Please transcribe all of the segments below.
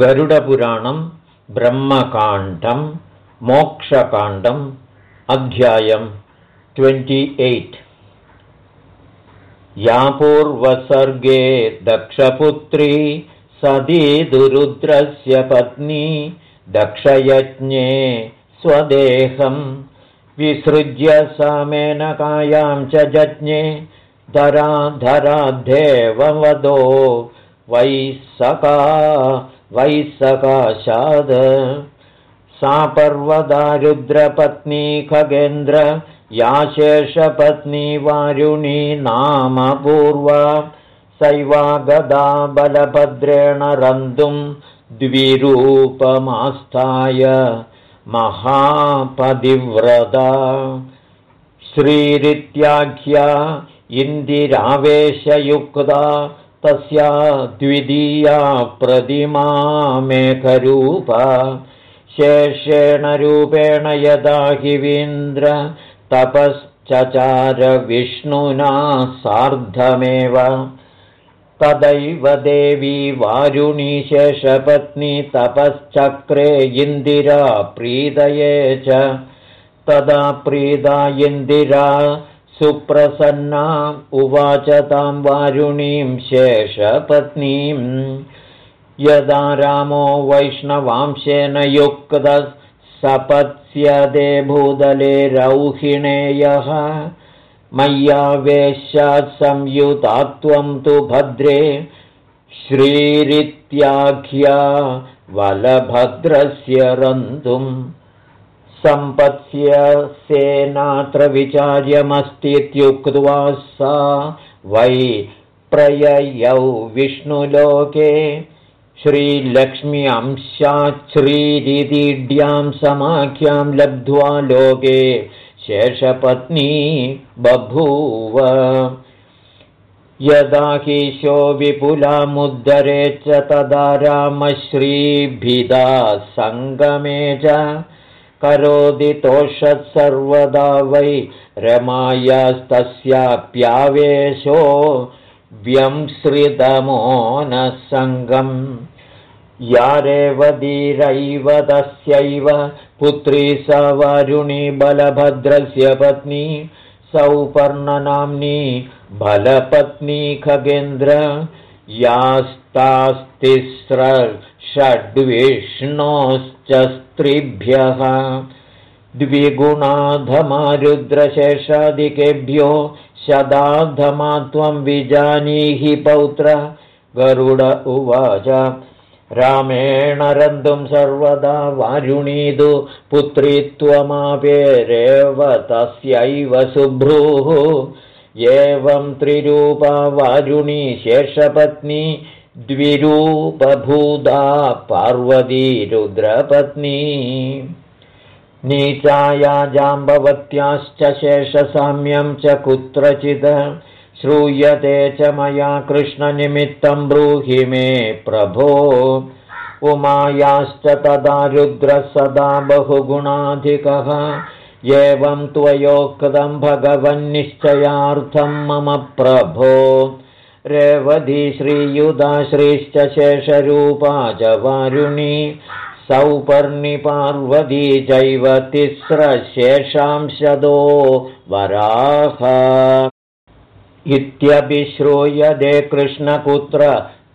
गरुडपुराणं ब्रह्मकाण्डं मोक्षकाण्डम् अध्यायं twenty eight. या पूर्वसर्गे दक्षपुत्री सती दुरुद्रस्य पत्नी दक्षयज्ञे स्वदेहं। विसृज्य समेनकायां च जज्ञे धराधराद्धेववदो वै सका वै सकाशाद सा पर्वदारुद्रपत्नी खगेन्द्र या शेषपत्नी वारुणी नाम पूर्वा। सैवा गदा बलभद्रेण रन्तुं द्विरूपमास्थाय। महापदिव्रता श्रीरित्याख्या इन्दिरावेशयुक्ता तस्या द्वितीया प्रतिमा मेघरूपा। शेषेण रूपेण यदा हिवीन्द्र विष्णुना सार्धमेव। तदैव देवी वारुणी शेषपत्नी तपश्चक्रे इन्दिरा प्रीदये च। तदा प्रीदा इन्दिरा सुप्रसन्ना उवाच तां वारुणीं शेषपत्नीं। यदा रामो वैष्णवांशेन युक्तः सपत्स्यदे भूदले रौहिणेयः मय्यावेश्यात् संयुता त्वं तु भद्रे। श्रीरित्याख्या वलभद्रस्य रन्तुम् सम्पत्स्य सेनात्र विचार्यमस्तीत्युक्त्वा सा वै प्रययौ विष्णुलोके श्रीलक्ष्म्यांशाच्छ्रीरिदिड्यां समाख्यां लब्ध्वा लोके शेषपत्नी बभूव। यदा हीशो विपुलामुद्धरे च तदा रामश्रीभिदा सङ्गमे च करोदितोषत् सर्वदा वै रमायास्तस्याप्यावेशो व्यंसृतमो न सङ्गम् यारेवधीरैव तस्यैव पुत्री स वारुणी बलभद्रस्य पत्नी सौपर्णनाम्नी बलपत्नी खगेन्द्र। यास्तास्तिस्र षड्विष्णोश्च स्त्रीभ्यः द्विगुणाधमारुद्रशेषादिकेभ्यो शदाधमा त्वं विजानीहि पौत्र। गरुड उवाच रामेण रन्तुं सर्वदा वारुणीदु पुत्री त्वमापेरेव तस्यैव सुभ्रूः। एवं त्रिरूपा वारुणी शेषपत्नी द्विरूपभूदा पार्वती रुद्रपत्नी। नीचाया जाम्बवत्याश्च शेषसाम्यं च कुत्रचित्। श्रूयते च मया कृष्णनिमित्तं ब्रूहि मे प्रभो। उमायाश्च तदा रुद्रः सदा बहुगुणाधिकः। एवं त्वयोक्तं भगवन्निश्चयार्थं मम प्रभो रेवधी श्रीयुधा श्रीश्च शेषरूपा च वारुणी सौपर्णिपार्वती चैव तिस्रशेषांशदो वराह। इत्यभिश्रूयते कृष्णपुत्र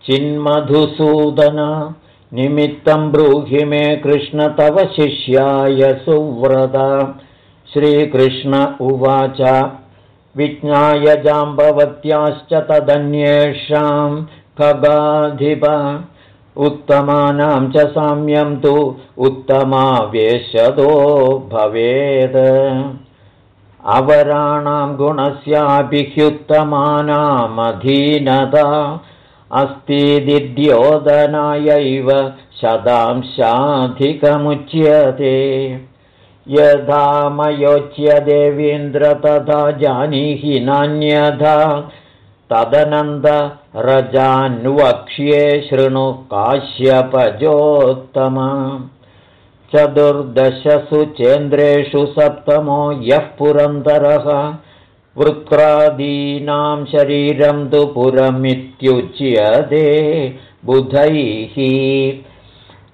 चिन्मधुसूदन निमित्तं ब्रूहि मे कृष्ण तव शिष्याय सुव्रत। श्रीकृष्ण उवाच विज्ञाय जाम्बवत्याश्च तदन्येषां खगाधिप। उत्तमानां च साम्यं तु उत्तमावेशदो भवेत् अवराणां गुणस्यापि ह्युत्तमानामधीनता। अस्तीदिद्योदनायैव शतांशाधिकमुच्यते यथा मयोच्य देवीन्द्र तथा जानीहि नान्यथा। तदनन्दरजान्वक्ष्ये शृणु काश्यपजोत्तम। चतुर्दशसु चेन्द्रेषु सप्तमो यः पुरन्दरः वृत्रादीनां शरीरं तु पुरमित्युच्यते। बुधैः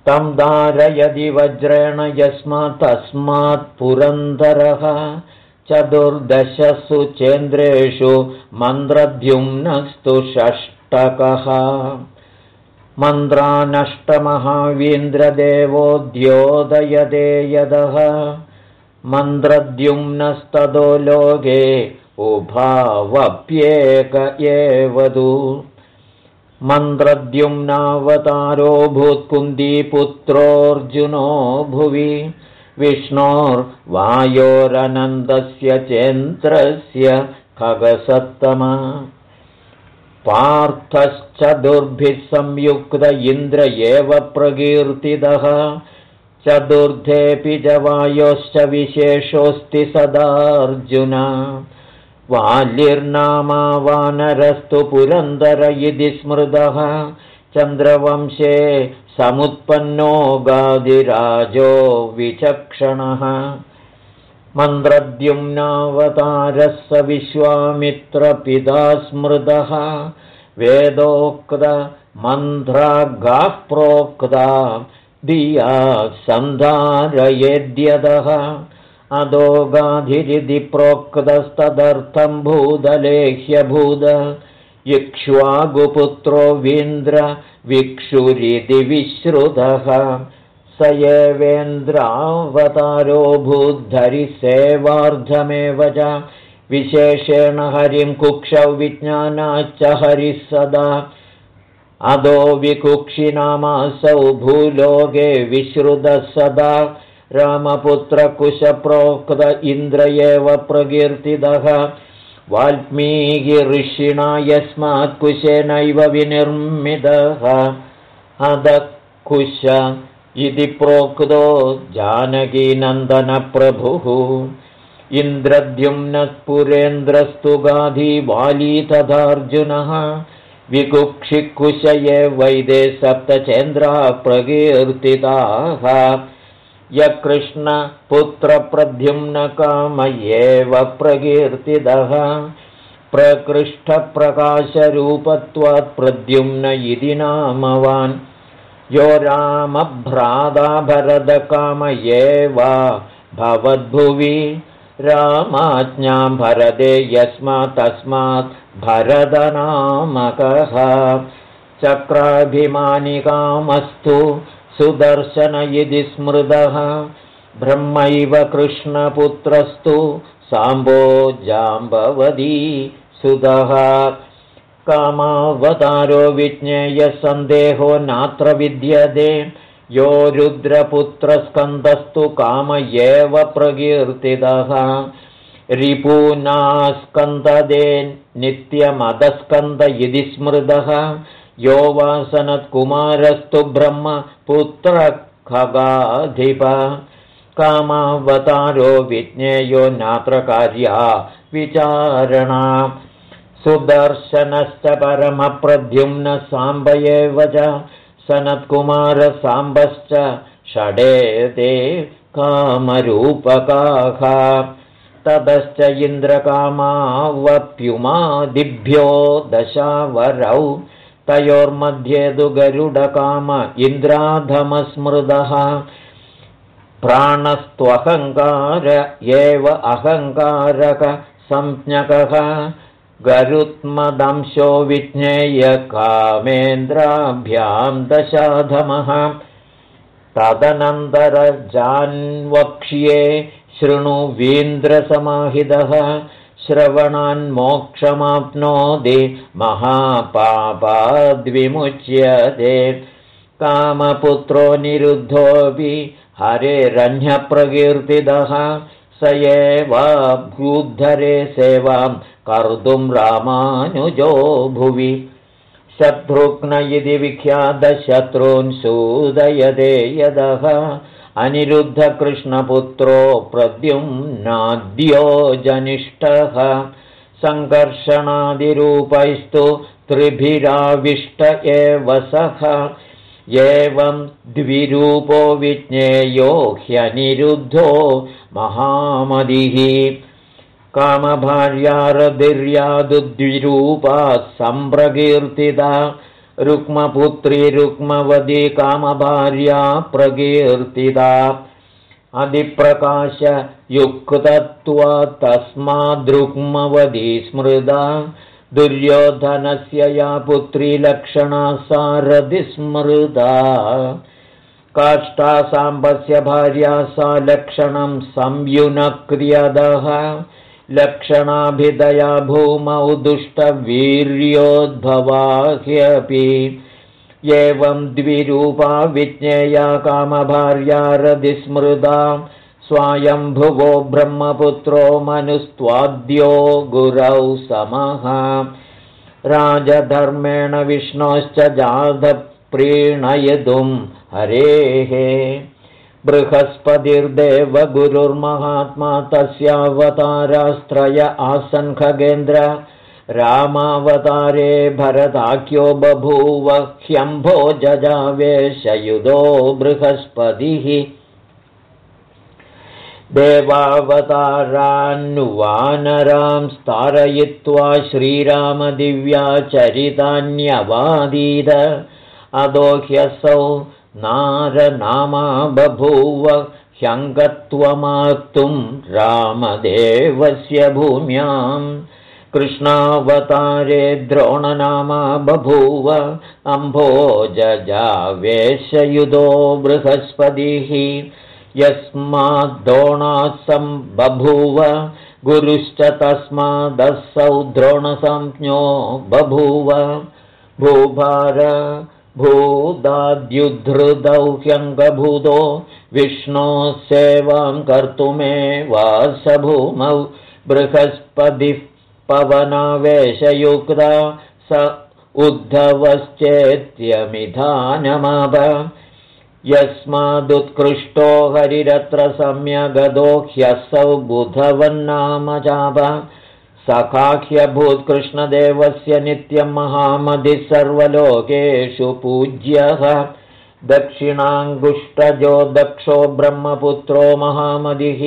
तं धारयदि वज्रेण यस्मात् तस्मात् पुरन्दरः। चतुर्दशसु चेन्द्रेषु मन्द्रद्युम्नस्तु षष्टकः। मन्द्रानष्टमहावीन्द्रदेवोद्योदयदे यदः। मन्द्रद्युम्नस्ततो लोके उभावप्येक एवदु मन्द्रद्युम्नावतारो भूत्कुन्दीपुत्रोऽर्जुनो भुवि। विष्णोर्वायोरनन्दस्य चेन्द्रस्य खगसत्तम। पार्थश्च दुर्भिः संयुक्त इन्द्र एव प्रकीर्तितः। चतुर्थेऽपि च वायोश्च विशेषोऽस्ति सदार्जुन वाल्यर्नामा वानरस्तु पुरन्दर इति स्मृतः। चन्द्रवंशे समुत्पन्नो गादिराजो विचक्षणः। मन्द्रद्युम्नावतारः स विश्वामित्रपिता स्मृतः। वेदोक्तमन्ध्रागाः प्रोक्ता दिया सन्धारयेद्यतः अदो गाधिरिति प्रोक्तस्तदर्थं भूदलेह्यभूद। इक्ष्वागुपुत्रो वीन्द्र विक्षुरिति विश्रुतः। स एवेन्द्रावतारो भूद्धरिसेवार्धमेव च। विशेषेण हरिं कुक्षौ विज्ञानाच्च हरिः सदा। अदो विकुक्षिनामासौ भूलोके विश्रुतः सदा रामपुत्रकुशप्रोक्त इन्द्र एव प्रकीर्तितः वाल्मीकिऋषिणा यस्मात् कुशेनैव विनिर्मितः अदकुश इति प्रोक्तो जानकीनन्दनप्रभुः इन्द्रद्युम्नपुरेन्द्रस्तु गाधी वाली तथार्जुनः विकुक्षिकुशये वैदे सप्तचेन्द्राः प्रकीर्तिताः यकृष्णपुत्रप्रद्युम्नकाम एव प्रकीर्तितः प्रकृष्टप्रकाशरूपत्वात् प्रद्युम्न इति नामवान्। यो रामभ्राता भरदकाम एव भवद्भुवि रामाज्ञां भरदे यस्मात् तस्मात् भरदनामकः। चक्राभिमानिकामस्तु सुदर्शन इति स्मृतः। ब्रह्मैव कृष्णपुत्रस्तु साम्बो जाम्बवदी सुतः। कामावतारो विज्ञेयसन्देहो नात्र विद्यते। यो रुद्रपुत्रस्कन्दस्तु काम एव प्रकीर्तितः। रिपूनास्कन्ददे नित्यमदस्कन्द इति स्मृतः यो वासनत्कुमारस्तु ब्रह्मपुत्रखगाधिप कामावतारो विज्ञेयो नात्र कार्या विचारणा। सुदर्शनश्च परमप्रद्युम्न साम्ब एव च। सनत्कुमारसाम्बश्च षडेते कामरूपकाः। ततश्च इन्द्रकामावप्युमादिभ्यो दशावरौ तयोर्मध्ये तु गरुडकाम इन्द्राधमस्मृदः। प्राणस्त्वहङ्कार एव अहङ्कारकसंज्ञकः गरुत्मदंशो विज्ञेयकामेन्द्राभ्यां दशाधमः। तदनन्तरजान्वक्ष्ये वीन्द्रसमाहितः श्रवणान्मोक्षमाप्नोति महापापाद्विमुच्यते। कामपुत्रो निरुद्धोऽपि हरेरन्यप्रकीर्तितः स एवाभूद्धरे सेवां कर्तुं रामानुजो भुवि। शत्रुघ्न इति विख्यातशत्रून् सूदयदे यदः अनिरुद्धकृष्णपुत्रो प्रद्युम्नाद्यो जनिष्ठः। सङ्कर्षणादिरूपैस्तु त्रिभिराविष्ट एव सः। एवं द्विरूपो विज्ञेयो ह्यनिरुद्धो महामदिः। कामभार्यारधिर्यादुद्विरूपा सम्प्रकीर्तिता रुक्मपुत्री रुक्मवदी कामभार्या प्रकीर्तिता। अधिप्रकाशयुक्तत्वा तस्माद्रुक्मवदी स्मृदा दुर्योधनस्य या पुत्री लक्षणा सारथि स्मृदा काष्ठासाम्बस्य भार्या सा लक्षणं संयुनक्रियदः लक्षणाभिदया भूमौ दुष्टवीर्योद्भवा ह्यपि एवं द्विरूपा विज्ञेया कामभार्या रदिस्मृदा स्वायम्भुवो ब्रह्मपुत्रो मनुस्त्वाद्यो गुरौ समः। राजधर्मेण विष्णोश्च जातप्रीणयितुं हरेः बृहस्पतिर्देव गुरुर्महात्मा तस्यावतारास्त्रय आसन् खगेन्द्र रामावतारे भरताख्यो बभूव ह्यम्भो जजावेशयुधो बृहस्पतिः। देवावतारान्नुवानरां स्तारयित्वा श्रीरामदिव्याचरितान्यवादीद अदोह्यसौ नारनामा बभूव ह्यङ्गत्वमातुं रामदेवस्य भूम्यां कृष्णावतारे द्रोणनामा बभूव अम्भोजजावेशयुधो बृहस्पतिः यस्माद्द्रोणासं बभूव गुरुश्च तस्मादसौ द्रोणसंज्ञो बभूव भूभार भूदाद्युद्धृदौ ह्यङ्गभूतो विष्णोः सेवां कर्तुमेवासभूमौ बृहस्पतिः पवनावेशयुक्ता स उद्धवश्चेत्यमिधानमाप यस्मादुत्कृष्टो हरिरत्र सम्यगदो ह्यसौ बुधवन्नाम चाप सखाख्यभूत्कृष्णदेवस्य नित्यं महामधिः सर्वलोकेषु पूज्यः। दक्षिणाङ्गुष्टजो दक्षो ब्रह्मपुत्रो महामदिः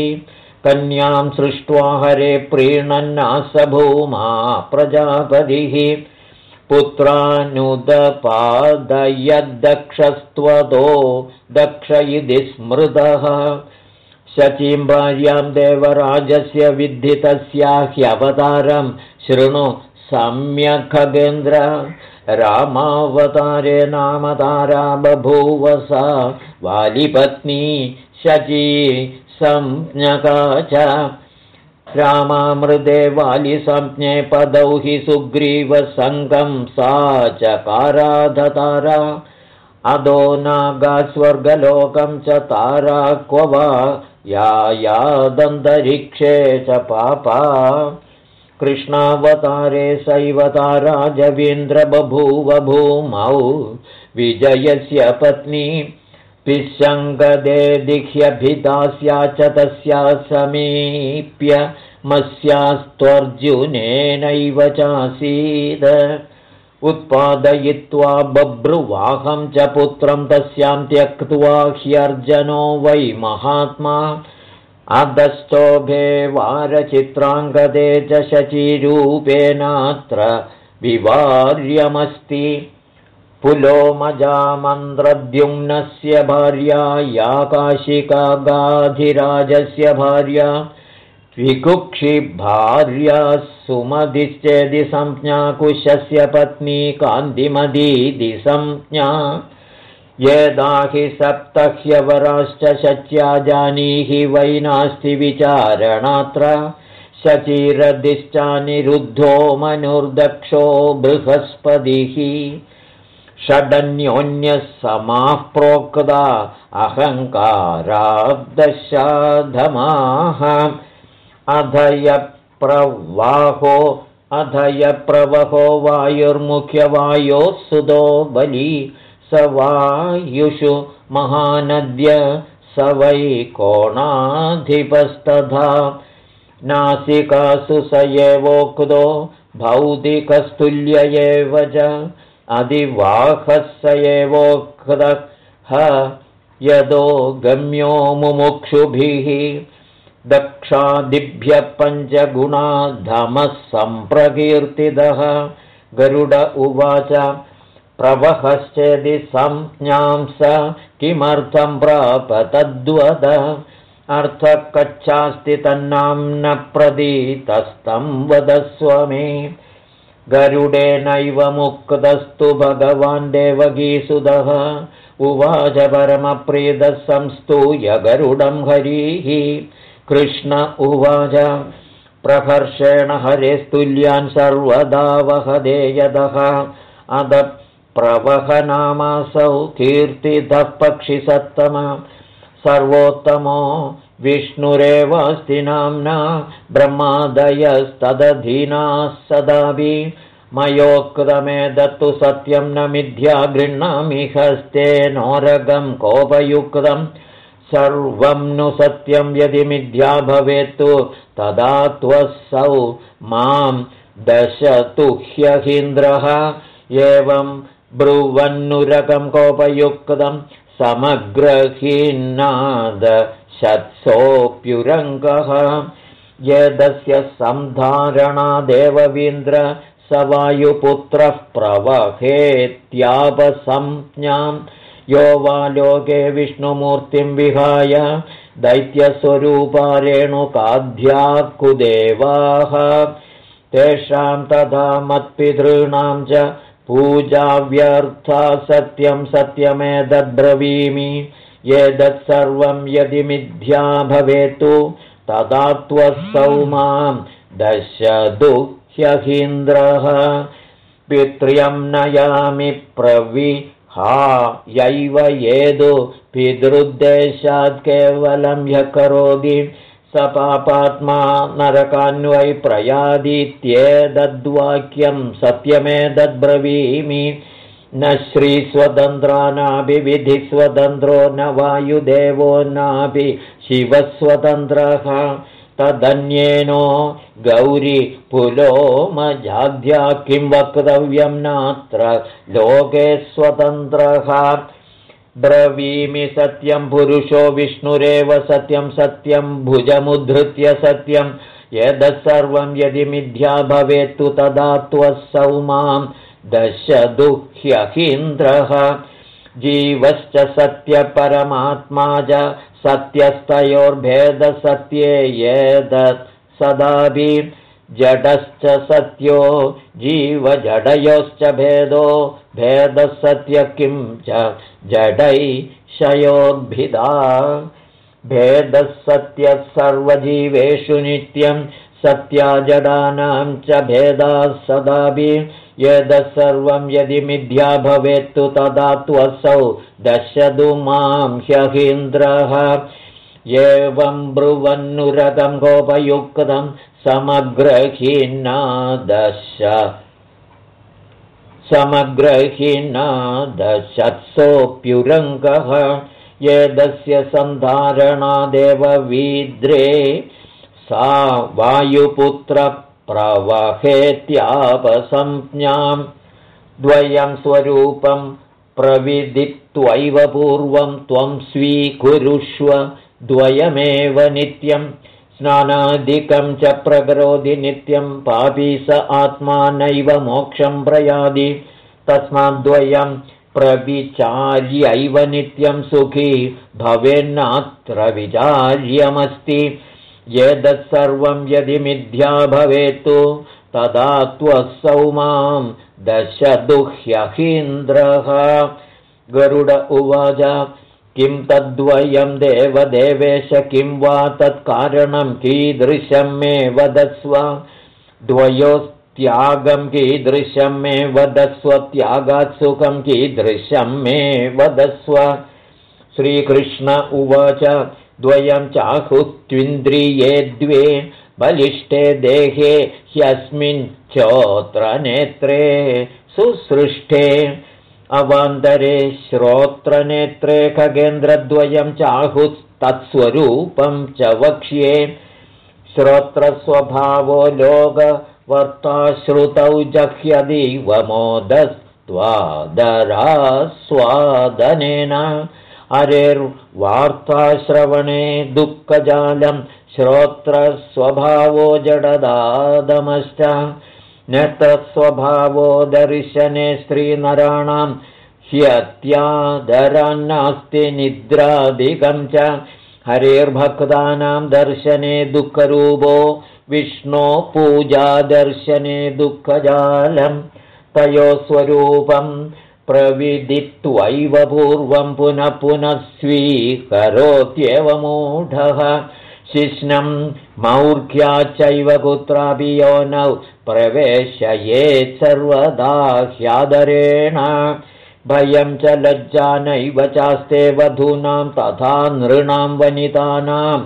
कन्यां सृष्ट्वा हरे प्रीणन्नास भूमा प्रजापतिः पुत्रानुदपादयद्दक्षस्त्वतो दक्ष इति स्मृतः शचीं भार्यां देवराजस्य विद्धितस्या ह्यवतारं शृणु सम्यक्खगेन्द्र रामावतारे नामतारा बभूव सा वालिपत्नी शची संज्ञका च। रामामृदे वालिसंज्ञे पदौ हि सुग्रीवसङ्गं सा चकाराधतारा अधो नागास्वर्गलोकं च तारा क्व वा या च पापा। कृष्णावतारे सैवतारा जवीन्द्रबभूव भूमौ विजयस्य पत्नी दिह्यभिदास्या च तस्या समीप्य मस्यास्त्वर्जुनेनैव चासीद उत्पादयित्वा बभ्रुवाहं च पुत्रं तस्यां त्यक्त्वा ह्यर्जनो वै महात्मा। अधस्तोभे वारचित्राङ्गदे च शचीरूपेणात्र विवार्यमस्ति। पुलोमजामन्द्रद्युम्नस्य भार्या या काशिका गाधिराजस्य भार्या विकुक्षिभार्या सुमधिश्चेदि संज्ञा कुशस्य पत्नी कान्तिमदीदि संज्ञा। यदाहि सप्तह्यवराश्च शच्या जानीहि वै नास्ति विचारणात्र शचीरदिश्चानिरुद्धो मनुर्दक्षो बृहस्पतिः। षडन्योन्यः समाः प्रोक्ता अहङ्काराब्दशाधमाः अधयप्रवाहो अधयप्रवहो वायुर्मुख्यवायोः सुतो बली स वायुषु महानद्य स वै कोणाधिपस्तथा। नासिकासु स एवोक्तो भौतिकस्तुल्य एव च अधिवाहः स एवोक्तः यदो गम्यो मुमुक्षुभिः दक्षादिभ्यः पञ्चगुणाधमः सम्प्रकीर्तितः गरुड उवाच प्रवहश्चेदि संज्ञां स किमर्थं प्राप तद्वद अर्थकच्छास्ति तन्नाम्न प्रदीतस्तं वदस्व मे गरुडेनैव मुक्तस्तु भगवान् देवगीसुदः उवाच परमप्रीतः संस्तूय गरुडं हरीः कृष्ण उवाच प्रहर्षेण हरेस्तुल्यान् सर्वदा वहदे यदः। अद प्रवहनामासौ कीर्तितः पक्षिसत्तम। सर्वोत्तमो विष्णुरेवास्ति नाम्ना ब्रह्मादयस्तदधीनाः सदापि मयोक्तमे दत्तु सत्यं न मिथ्या गृह्णामि हस्ते नोरगं कोपयुक्तं सर्वं नु सत्यं यदि मिथ्या भवेत्तु तदा त्वसौ मां दशतु ह्यहीन्द्रः। एवं ब्रुवन्नुरकं कोपयुक्तं समग्रहीन्नादशत्सोऽप्युरङ्गः। यदस्य सन्धारणादेववीन्द्र स वायुपुत्रः प्रवहेत्यापसंज्ञां यो वा लोके विष्णुमूर्तिं विहाय दैत्यस्वरूपारेणुकाध्याकुदेवाः तेषां तथा मत्पितॄणां च पूजाव्यर्था सत्यं सत्यमेतद्ब्रवीमि एतत्सर्वं यदि मिथ्या भवेत्तु तदा त्वसौ मां दशदुह्यहीन्द्रः पित्र्यं नयामि प्रविहा यैव येदु पितृद्देशात् केवलं ह्यः करोति स पापात्मा नरकान्वै प्रयादित्येतद्वाक्यं सत्यमेतद्ब्रवीमि। न श्रीस्वतन्त्रानाभिविधिस्वतन्त्रो न वायुदेवो नापि शिवस्वतन्त्रः तदन्येनो गौरी पुलोमजाध्या किं वक्तव्यं नात्र? लोके स्वतन्त्रः ब्रवीमि सत्यं पुरुषो विष्णुरेव सत्यं सत्यं भुजमुद्धृत्य सत्यं। यदसर्वं यदि मिथ्या भवेत्तु तदा त्वसौ मां दशदुह्यहीन्द्रः जीवश्च सत्यपरमात्मा च सत्यस्तयोर्भेदसत्ये येदत् सदाभि जडश्च सत्यो जीवजडयोश्च भेदो भेदसत्य किं च? जडैशयोद्भिदा भेदः सत्यः सर्वजीवेषु नित्यं सत्याजडानां च भेदाः सदाभि यदः सर्वं यदि मिथ्या भवेत्तु तदा त्वसौ दशदु मां ह्यहीन्द्रः। एवं ब्रुवन्नुरतं गोपयुक्तं समग्रहीन्नादश समग्रहीन्नादशत्सोऽप्युरङ्गः एतस्य सन्धारणादेव वीद्रे सा वायुपुत्रप्रवहेत्यापसंज्ञां द्वयं स्वरूपं प्रविदित्वैव पूर्वं त्वं स्वीकुरुष्व द्वयमेव नित्यं स्नानादिकं च प्रकरोति नित्यं पापी स आत्मानैव मोक्षं प्रयादि तस्माद्वयं प्रविचार्यैव नित्यं सुखी भवेन्नात्र विचार्यमस्ति एतत्सर्वं यदि मिथ्या भवेत्तु तदा त्वसौ मां दशदुह्यहीन्द्रः। गरुड उवाच किं तद्वयं देवदेवेश किं वा तत्कारणं कीदृशं मे वदस्व द्वयोस्त्यागं कीदृशं मे वदस्व त्यागात् सुखं कीदृशं मे वदस्व श्रीकृष्ण उवाच द्वयं चाहुत्विन्द्रिये द्वे बलिष्ठे देहे ह्यस्मिन् चोत्रनेत्रे सुसृष्टे अवान्तरे श्रोत्रनेत्रे खगेन्द्रद्वयं चाहुस्तत्स्वरूपं च वक्ष्ये। श्रोत्रस्वभावो लोकवर्ताश्रुतौ जह्यदिव मोदस्त्वादरास्वादनेन अरेर्वार्ताश्रवणे दुःखजालं श्रोत्रस्वभावो जडदादमश्च। न तत्स्वभावो दर्शने स्त्रीनराणां ह्यत्यादरान्नास्ति निद्रादिकं च। हरेर्भक्तानां दर्शने दुःखरूपो विष्णो पूजादर्शने दुःखजालं। तयोस्वरूपं प्रविदित्वैव पूर्वं पुनः पुनः स्वीकरोत्येव मूढः शिष्णं मौर्घ्या चैव कुत्रापि यो नौ प्रवेशयेत् सर्वदा ह्यादरेण। भयं च लज्जा नैव चास्ते वधूनां तथा नृणां वनितानां।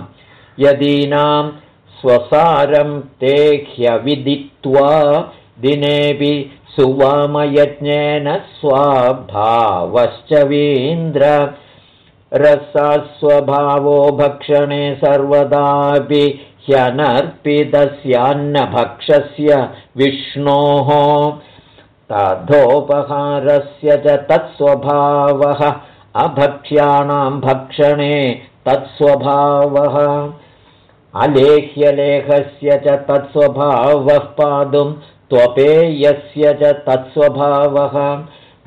यदीनां स्वसारं ते ह्यविदित्वा दिनेऽपि सुवामयज्ञेन स्वाभावश्च वीन्द्र। रसास्वभावो भक्षणे सर्वदापि ह्यनर्पितस्यान्नभक्षस्य विष्णोः। तथोपहारस्य च तत्स्वभावः अभक्ष्याणां भक्षणे तत्स्वभावः। अलेह्यलेखस्य च तत्स्वभावः पातुं त्वपेयस्य च तत्स्वभावः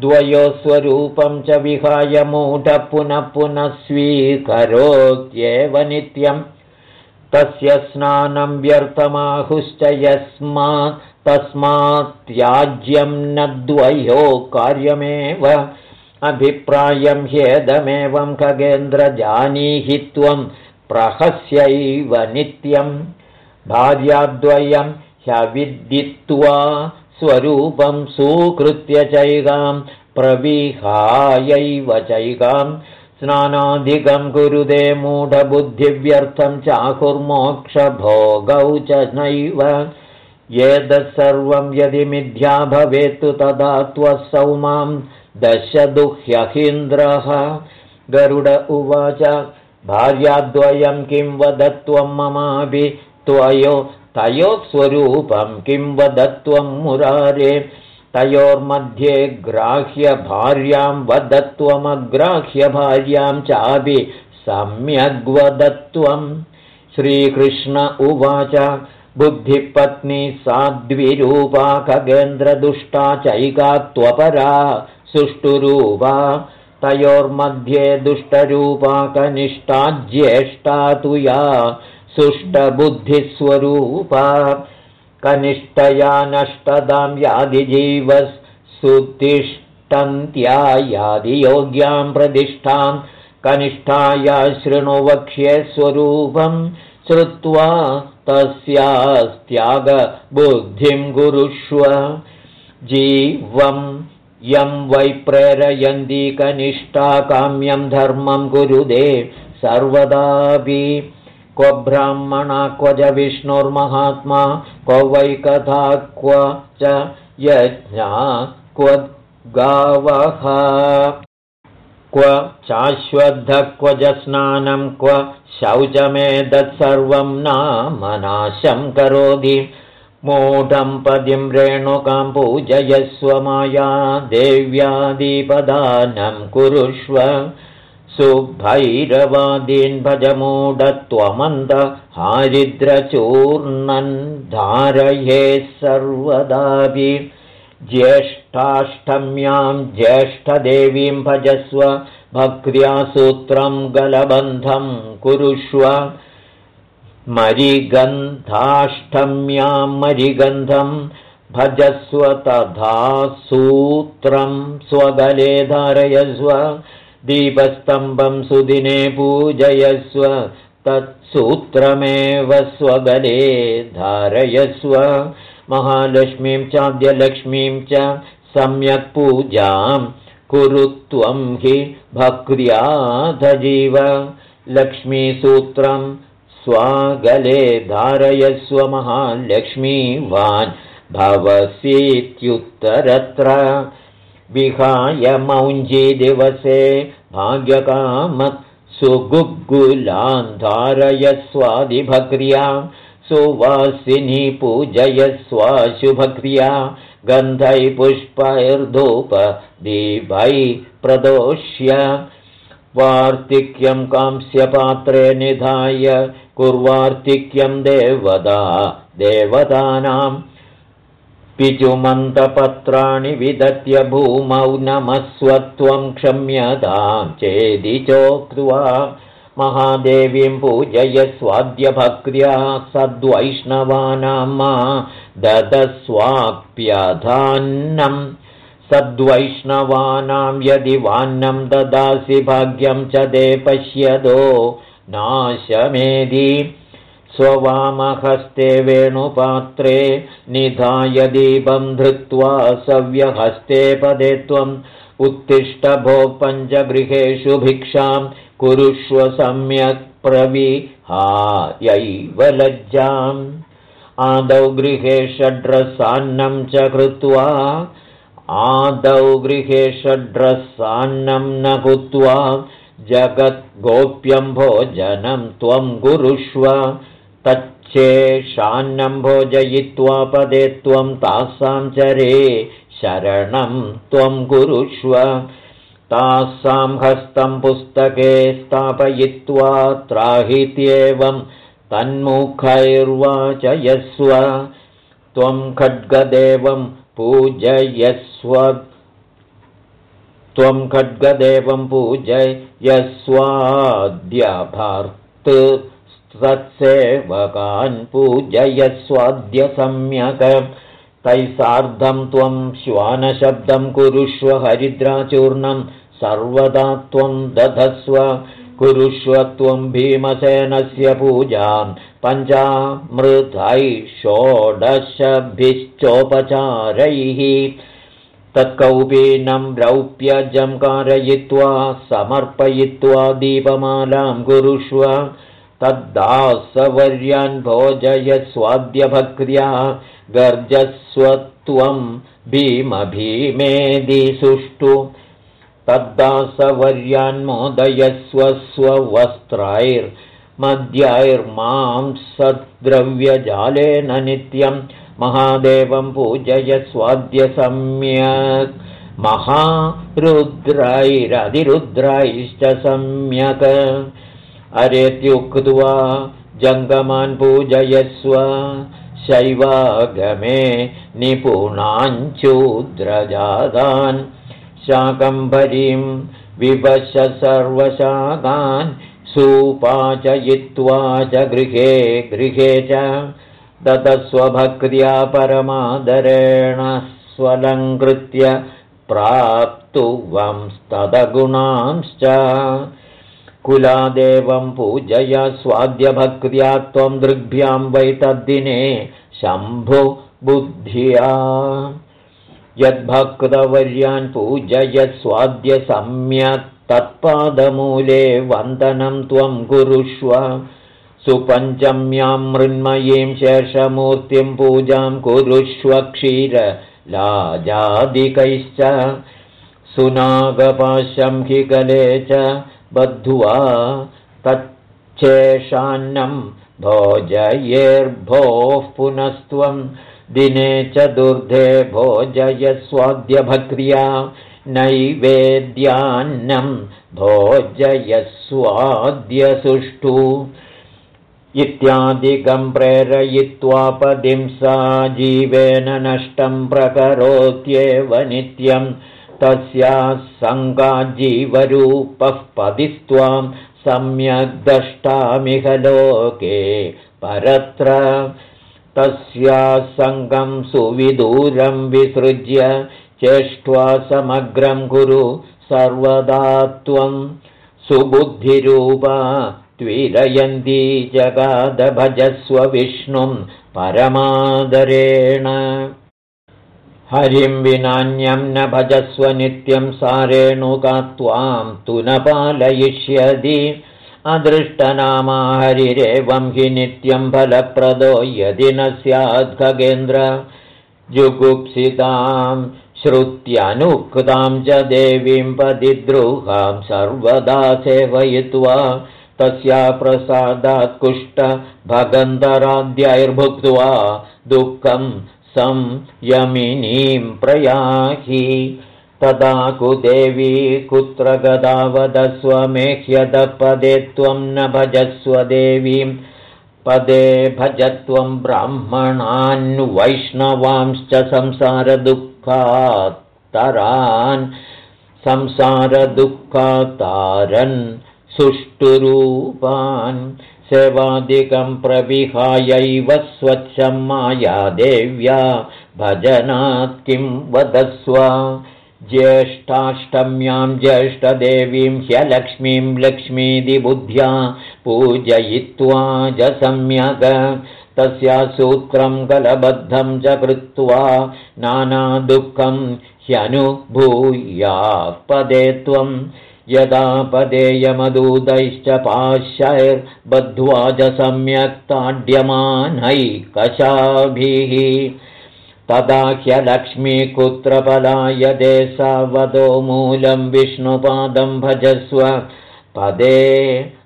द्वयोस्वरूपं च विहाय मूढ पुनः पुनः स्वीकरोत्येव नित्यम्। तस्य स्नानं व्यर्थमाहुश्च यस्मात् तस्मात् त्याज्यं न द्वयो कार्यमेव। अभिप्रायं ह्येदमेवं खगेन्द्रजानीहि त्वं प्रहस्यैव नित्यं भार्याद्वयं ह्यविदित्वा स्वरूपं सुकृत्य चैगां प्रविहायैव चैगां स्नानाधिकं कुरुदे मूढबुद्धिव्यर्थं चाहुर्मोक्षभोगौ च नैव। एतत्सर्वं यदि मिथ्या भवेत्तु तदा त्वसौ मां दशदुह्यहीन्द्रः। गरुड उवाच भार्याद्वयं किं वदत्वं ममापि त्वयो तयोस्वरूपं किं वदत्वं मुरारे? तयोर्मध्ये ग्राह्यभार्यां वदत्वमग्राह्यभार्यां चापि सम्यग्वदत्वं श्रीकृष्ण उवाच बुद्धिपत्नी साद्विरूपा खगेन्द्रदुष्टा चैका त्वपरा सुष्ठुरूपा। तयोर्मध्ये दुष्टरूपा कनिष्ठा ज्येष्ठा तु या सुष्टबुद्धिस्वरूपा कनिष्ठया नष्टदां यादिजीवः सुतिष्ठन्त्या यादियोग्यां प्रतिष्ठां कनिष्ठाया शृणुवक्ष्ये स्वरूपं श्रुत्वा तस्यास्त्यागबुद्धिं गुरुष्व। जीवं यं वै प्रेरयन्ती कनिष्ठा काम्यं धर्मं कुरुदे सर्वदापि क्व ब्राह्मणा क्व च विष्णुर्महात्मा क्व वै कथा क्व च यज्ञा क्व गावः क्व चाश्वद्ध क्व च स्नानं क्व शौचमेतत्सर्वं नामनाशं करोति। मूढं पदिं रेणुकां पूजयस्व माया देव्यादिपदानं कुरुष्व सुभैरवादीन् भजमूढत्वमन्द हारिद्रचूर्णन् धारये सर्वदापि ज्येष्ठाष्टम्यां ज्येष्ठदेवीं भजस्व भक्र्या सूत्रं गलबन्धं कुरुष्व मरिगन्धाष्टम्यां मरिगन्धं भजस्व तथा सूत्रं स्वगले धारयस्व दीपस्तम्भं सुदिने पूजयस्व तत्सूत्रमेव स्वगले धारयस्व। महालक्ष्मीं चाद्यलक्ष्मीं च सम्यक् पूजां कुरु त्वं हि भक्र्याधजीव लक्ष्मीसूत्रं स्वागले धारयस्व महालक्ष्मीवान् भवसीत्युत्तरत्र विहाय मौञ्जीदिवसे भाग्यकामत् सुगुग्गुलान् धारयस्वादिभक्र्या सुवासिनी पूजयस्वाशुभक्रिया गन्धै पुष्पैर्धूप प्रदोष्य। वार्तिक्यं कांस्यपात्रे निधाय कुर्वार्तिक्यं देवदा देवतानां पिचुमन्तपत्राणि विदत्य भूमौ नमस्वत्वं क्षम्यतां चेदि चोक्त्वा महादेवीं पूजय स्वाद्यभक्र्या सद्वैष्णवानां मा ददस्वाप्यधान्नम् सद्वैष्णवानां यदि वान्नं ददासि भाग्यं च दे पश्यदो नाशमेधि स्ववामहस्ते वेणुपात्रे निधाय दीपं धृत्वा सव्यहस्ते पदे त्वम् उत्तिष्ठभो पञ्चगृहेषु भिक्षां कुरुष्व सम्यक् प्रविहायैव लज्जाम्। आदौ गृहे षड्रसान्नं च कृत्वा आदौ गृहे षड्रसान्नं न भूत्वा जगद्गोप्यं भोजनं त्वं गुरुष्व तच्चेषान्नं भोजयित्वा पदे त्वं तासां चरे शरणं त्वं गुरुष्व तासां हस्तं पुस्तके स्थापयित्वा त्राहित्येवं तन्मुखैर्वाचयस्व। त्वं खड्गदेवं पूजयस्व। त्वं खड्गदेवं पूजयस्वाद्यभर्त् सत्सेवकान् पूजयस्वाद्य सम्यक्। तैः सार्धं त्वं श्वानशब्दं कुरुष्व हरिद्राचूर्णं सर्वदा त्वं दधस्व। कुरुष्व त्वं भीमसेनस्य पूजां पञ्चामृतैः षोडशभिश्चोपचारैः। तत्कौपीनं रौप्यजं कारयित्वा समर्पयित्वा दीपमालां कुरुष्व तद्दासवर्यान् भोजय स्वाद्यभक्र्या गर्जस्वत्वं भीमभीमेदि सुष्ठु तद्दासवर्यान्मोदयस्व स्ववस्त्रैर्मद्यैर्मांसद्रव्यजालेन नित्यं महादेवं पूजय स्वाद्यसम्यक् महारुद्रैरधिरुद्रैश्च सम्यक् अरेत्युक्त्वा जङ्गमान् पूजयस्व शैवागमे निपुणाञ्चूद्रजातान् शाकम्भरीं विवश सर्वशाकान् सुपाचयित्वा च गृहे गृहे च दतस्वभक्र्या परमादरेण स्वलङ्कृत्य प्राप्तुवंस्तदगुणांश्च कुलादेवं पूजय स्वाद्यभक्त्या त्वं दृग्भ्यां वै तद्दिने शम्भु बुद्ध्या। यद्भक्तवर्यान् पूजय स्वाद्य सम्यक् तत्पादमूले वन्दनं त्वं कुरुष्व। सुपञ्चम्यां मृन्मयीं शेषमूर्तिं पूजां कुरुष्व क्षीरलाजादिकैश्च। सुनागपाशं हि गले च बद्ध्वा तच्चेषान्नं भोजयेर्भोः पुनस्त्वं। दिने चतुर्धे भोजयस्वाद्यभक्र्या नैवेद्यान्नं भोजयस्वाद्यसुष्ठु। इत्यादिकं प्रेरयित्वा पदिं सा जीवेन नष्टं प्रकरोत्येव नित्यम् तस्याः सङ्गाजीवरूपः पदिस्त्वां सम्यग् द्रष्टामिह लोके परत्र तस्याः सङ्गं सुविदूरं विसृज्य चेष्ट्वा समग्रं कुरु सर्वदा त्वं सुबुद्धिरूपा त्विरयन्ती जगादभजस्व विष्णुं परमादरेण हरिं विनान्यं न भजस्व नित्यं सारेणुका त्वां तु न पालयिष्यति। अदृष्टनामा हरिरेवं हि नित्यं फलप्रदो यदि न स्याद्खगेन्द्र जुगुप्सितां श्रुत्यनुक्तां च देवीं पदिद्रुहां सर्वदा सेवयित्वा तस्या प्रसादात् कुष्ठभगन्धराद्यैर्भुक्त्वा दुःखं यमिनीं प्रयाहि। तदा कुदेवी कुत्र गदा वदस्व मेह्यदपदे त्वं न भजस्व देवीं। पदे भजत्वं ब्राह्मणान्वैष्णवांश्च संसारदुःखात्तरान्। संसारदुःखातारन् सुष्ठुरूपान् सेवादिकं प्रविहायैव स्वच्छं मायादेव्या भजनात् किं वदस्व? ज्येष्ठाष्टम्यां ज्येष्ठदेवीं ह्यलक्ष्मीं लक्ष्मीदिबुद्ध्या पूजयित्वा च सम्यक् तस्या सूत्रं कलबद्धं च कृत्वा नानादुःखं ह्यनुभूयापदे त्वं यदा पदेयमदूतैश्च पाश्यैर्बद्ध्वा च सम्यक् ताड्यमानैकशाभिः तदा ह्यलक्ष्मी कुत्र पलायते सा वदो मूलं विष्णुपादं भजस्व। पदे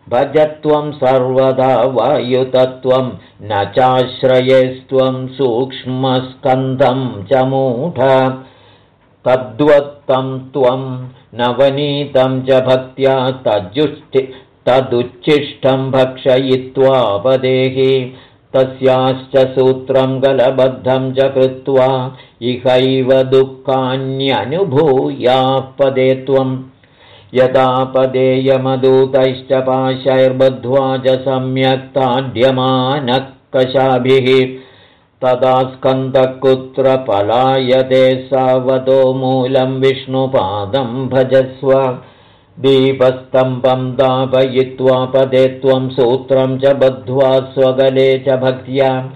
भजत्वं सर्वदा वायुतत्वं न चाश्रयेस्त्वं सूक्ष्मस्कन्धं च मूढ तद्वत्तं त्वं नवनीतं च भक्त्या तज्जुष्टि तदुच्छिष्टं भक्षयित्वा पदेहि तस्याश्च सूत्रं गलबद्धं च कृत्वा इहैव दुःखान्यनुभूयापदे त्वं। यदा पदेयमदूतैश्च पाशैर्बद्ध्वा च सम्यक् ताड्यमानः कशाभिः तदा स्कन्दः कुत्र पलायते सावतो मूलं विष्णुपादं भजस्व। दीपस्तम्भं दापयित्वा पदे त्वं सूत्रं च बद्ध्वा स्वगले च भक्त्या।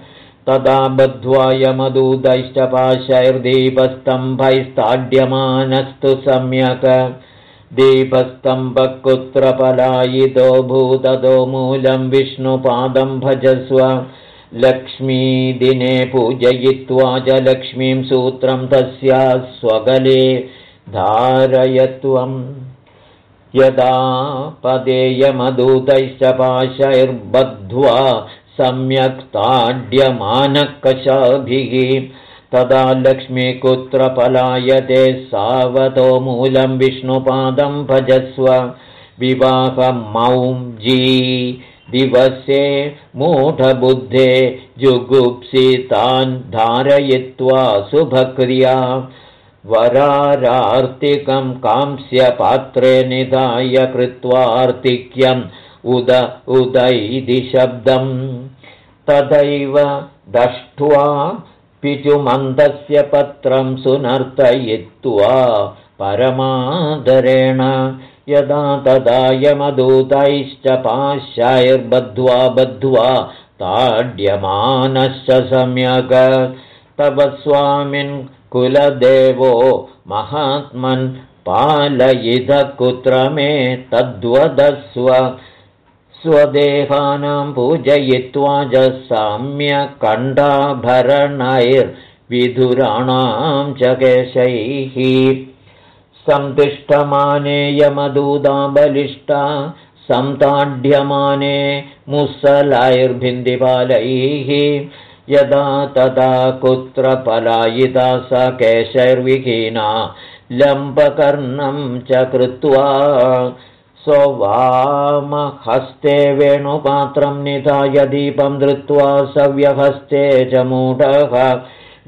तदा बद्ध्वा यमदूतैश्च पाशैर्दीपस्तम्भैस्ताड्यमानस्तु सम्यक्। दीपस्तम्भः कुत्र पलायितो भूततो मूलं विष्णुपादं भजस्व लक्ष्मीदिने पूजयित्वा च लक्ष्मीं सूत्रं तस्या स्वगले धारयत्वम् यदा पदेयमदूतैश्च पाशैर्बद्ध्वा सम्यक् ताड्यमानकशाभिः तदा लक्ष्मी कुत्र पलायते सावतो मूलं विष्णुपादं भजस्व। विवाहमौं जी दिवसे मूढबुद्धे जुगुप्सितान् धारयित्वा शुभक्रिया। वरारार्तिकं कांस्यपात्रे निधाय कृत्वार्तिक्यम् उद उदैति शब्दम्। तथैव दष्ट्वा पिचुमन्दस्य पत्रं सुनर्तयित्वा परमादरेण यदा तदा यमदूतैश्च पाश्यैर्बद्ध्वा बद्ध्वा ताड्यमानश्च सम्यक्। तव स्वामिन् कुलदेवो महात्मन् पालयिध कुत्र मे तद्वदस्व। स्वदेहानां पूजयित्वा च साम्यकण्डाभरणैर्विधुराणां च केशैः सन्तिष्ठमाने यमदूदा बलिष्ठा सन्ताढ्यमाने मुसलैर्भिन्दिपालैः यदा तदा कुत्र पलायिता स केशैर्विहीना लम्बकर्णं च कृत्वा स्ववामहस्ते वेणुपात्रं निधाय दीपं धृत्वा सव्यहस्ते च मूढः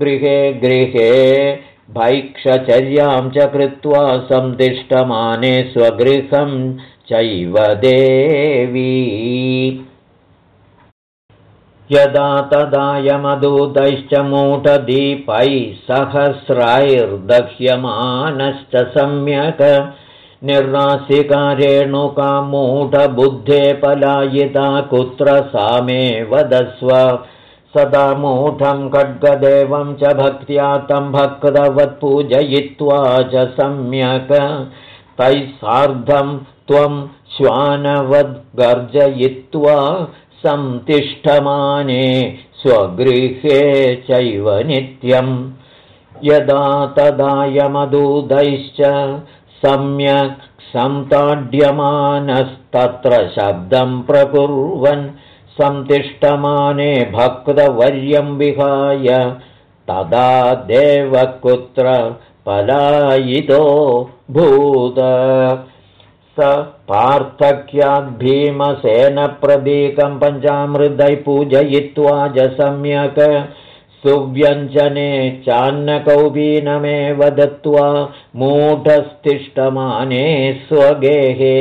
गृहे गृहे भैक्षचर्यां च कृत्वा सन्तिष्ठमाने स्वगृहं चैव देवी। यदा तदा यमदूतैश्च मूढदीपैः सहस्रैर्दह्यमानश्च सम्यक् निर्नासिकारेणुकामूढबुद्धे पलायिता कुत्र सा मे वदस्व सदा मूढं खड्गदेवं च भक्त्या तं भक्तवत्पूजयित्वा च सम्यक् तैः सार्धं त्वं श्वानवद्गर्जयित्वा सन्तिष्ठमाने स्वगृहे चैव नित्यम् यदा तदा यमदूतैश्च सम्यक् सन्ताड्यमानस्तत्र शब्दं प्रकुर्वन् सन्तिष्ठमाने भक्तवर्यं विहाय तदा देवकुत्र पलायितो भूत। स पार्थक्याद्भीमसेनप्रदीकं पञ्चामृदै पूजयित्वा च सम्यक् सुव्यञ्जने चान्नकौबीनमेव दत्त्वा मूढस्तिष्ठमाने स्वगेहे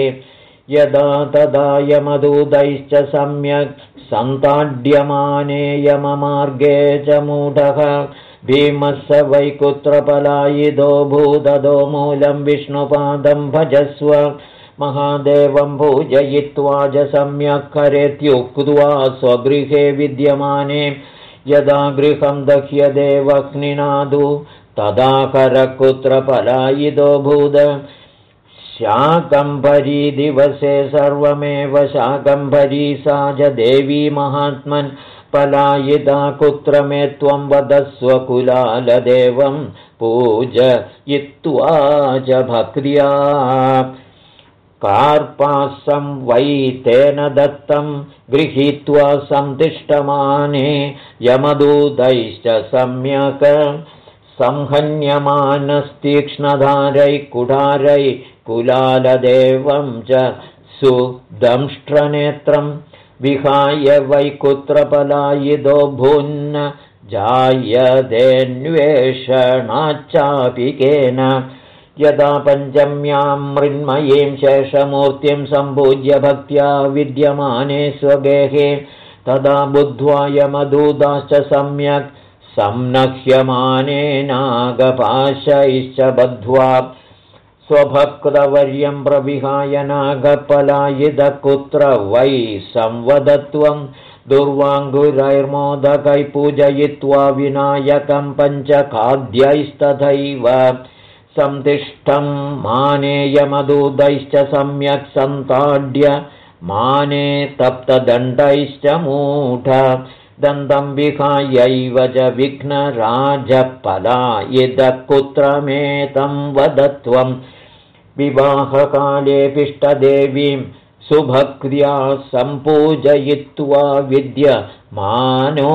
यदा तदा यमदूतैश्च सम्यक् सन्ताड्यमाने यममार्गे च मूढः। भीमः स वैकुत्रपलायिदो भूददो मूलं विष्णुपादं भजस्व। महादेवं पूजयित्वा च सम्यक् करेत्युक्त्वा स्वगृहे विद्यमाने। यदा गृहं दह्यदेवह्निनादु तदा करकुत्रपलायिदोऽभूद शाकम्भरी दिवसे सर्वमेव शाकम्भरी सा च देवी महात्मन् पलायिता कुत्र मे त्वं वदस्वकुलालदेवं पूजयित्वा च भक्र्या कार्पासं वै तेन दत्तं गृहीत्वा सन्तिष्ठमाने यमदूतैश्च सम्यक् संहन्यमानस्तीक्ष्णधारै कुडारै कुलालदेवं च सुदंष्ट्रनेत्रं विहाय वैकुत्रपलायिदो भून्न जायदेऽन्वेषणाच्चापि केन यदा पञ्चम्यां मृण्मयीं शेषमूर्तिं सम्पूज्य भक्त्या विद्यमाने स्वगेहे तदा बुद्ध्वा यमदूताश्च सम्यक् संनह्यमानेनागपाशैश्च बद्ध्वा स्वभक्तवर्यं प्रविहाय नागपलायिद कुत्र वै संवदत्वं दुर्वाङ्गुरैर्मोदकै पूजयित्वा विनायकं पञ्चखाद्यैस्तथैव सन्तिष्ठं मानेयमदूतैश्च सम्यक् सन्ताड्य माने तप्तदण्डैश्च मूढ दन्तं विहायैव च विघ्नराजपलायिदकुत्रमेतं वदत्वं विवाहकाले पिष्टदेवीं सुभक्र्या सम्पूजयित्वा विद्यमानो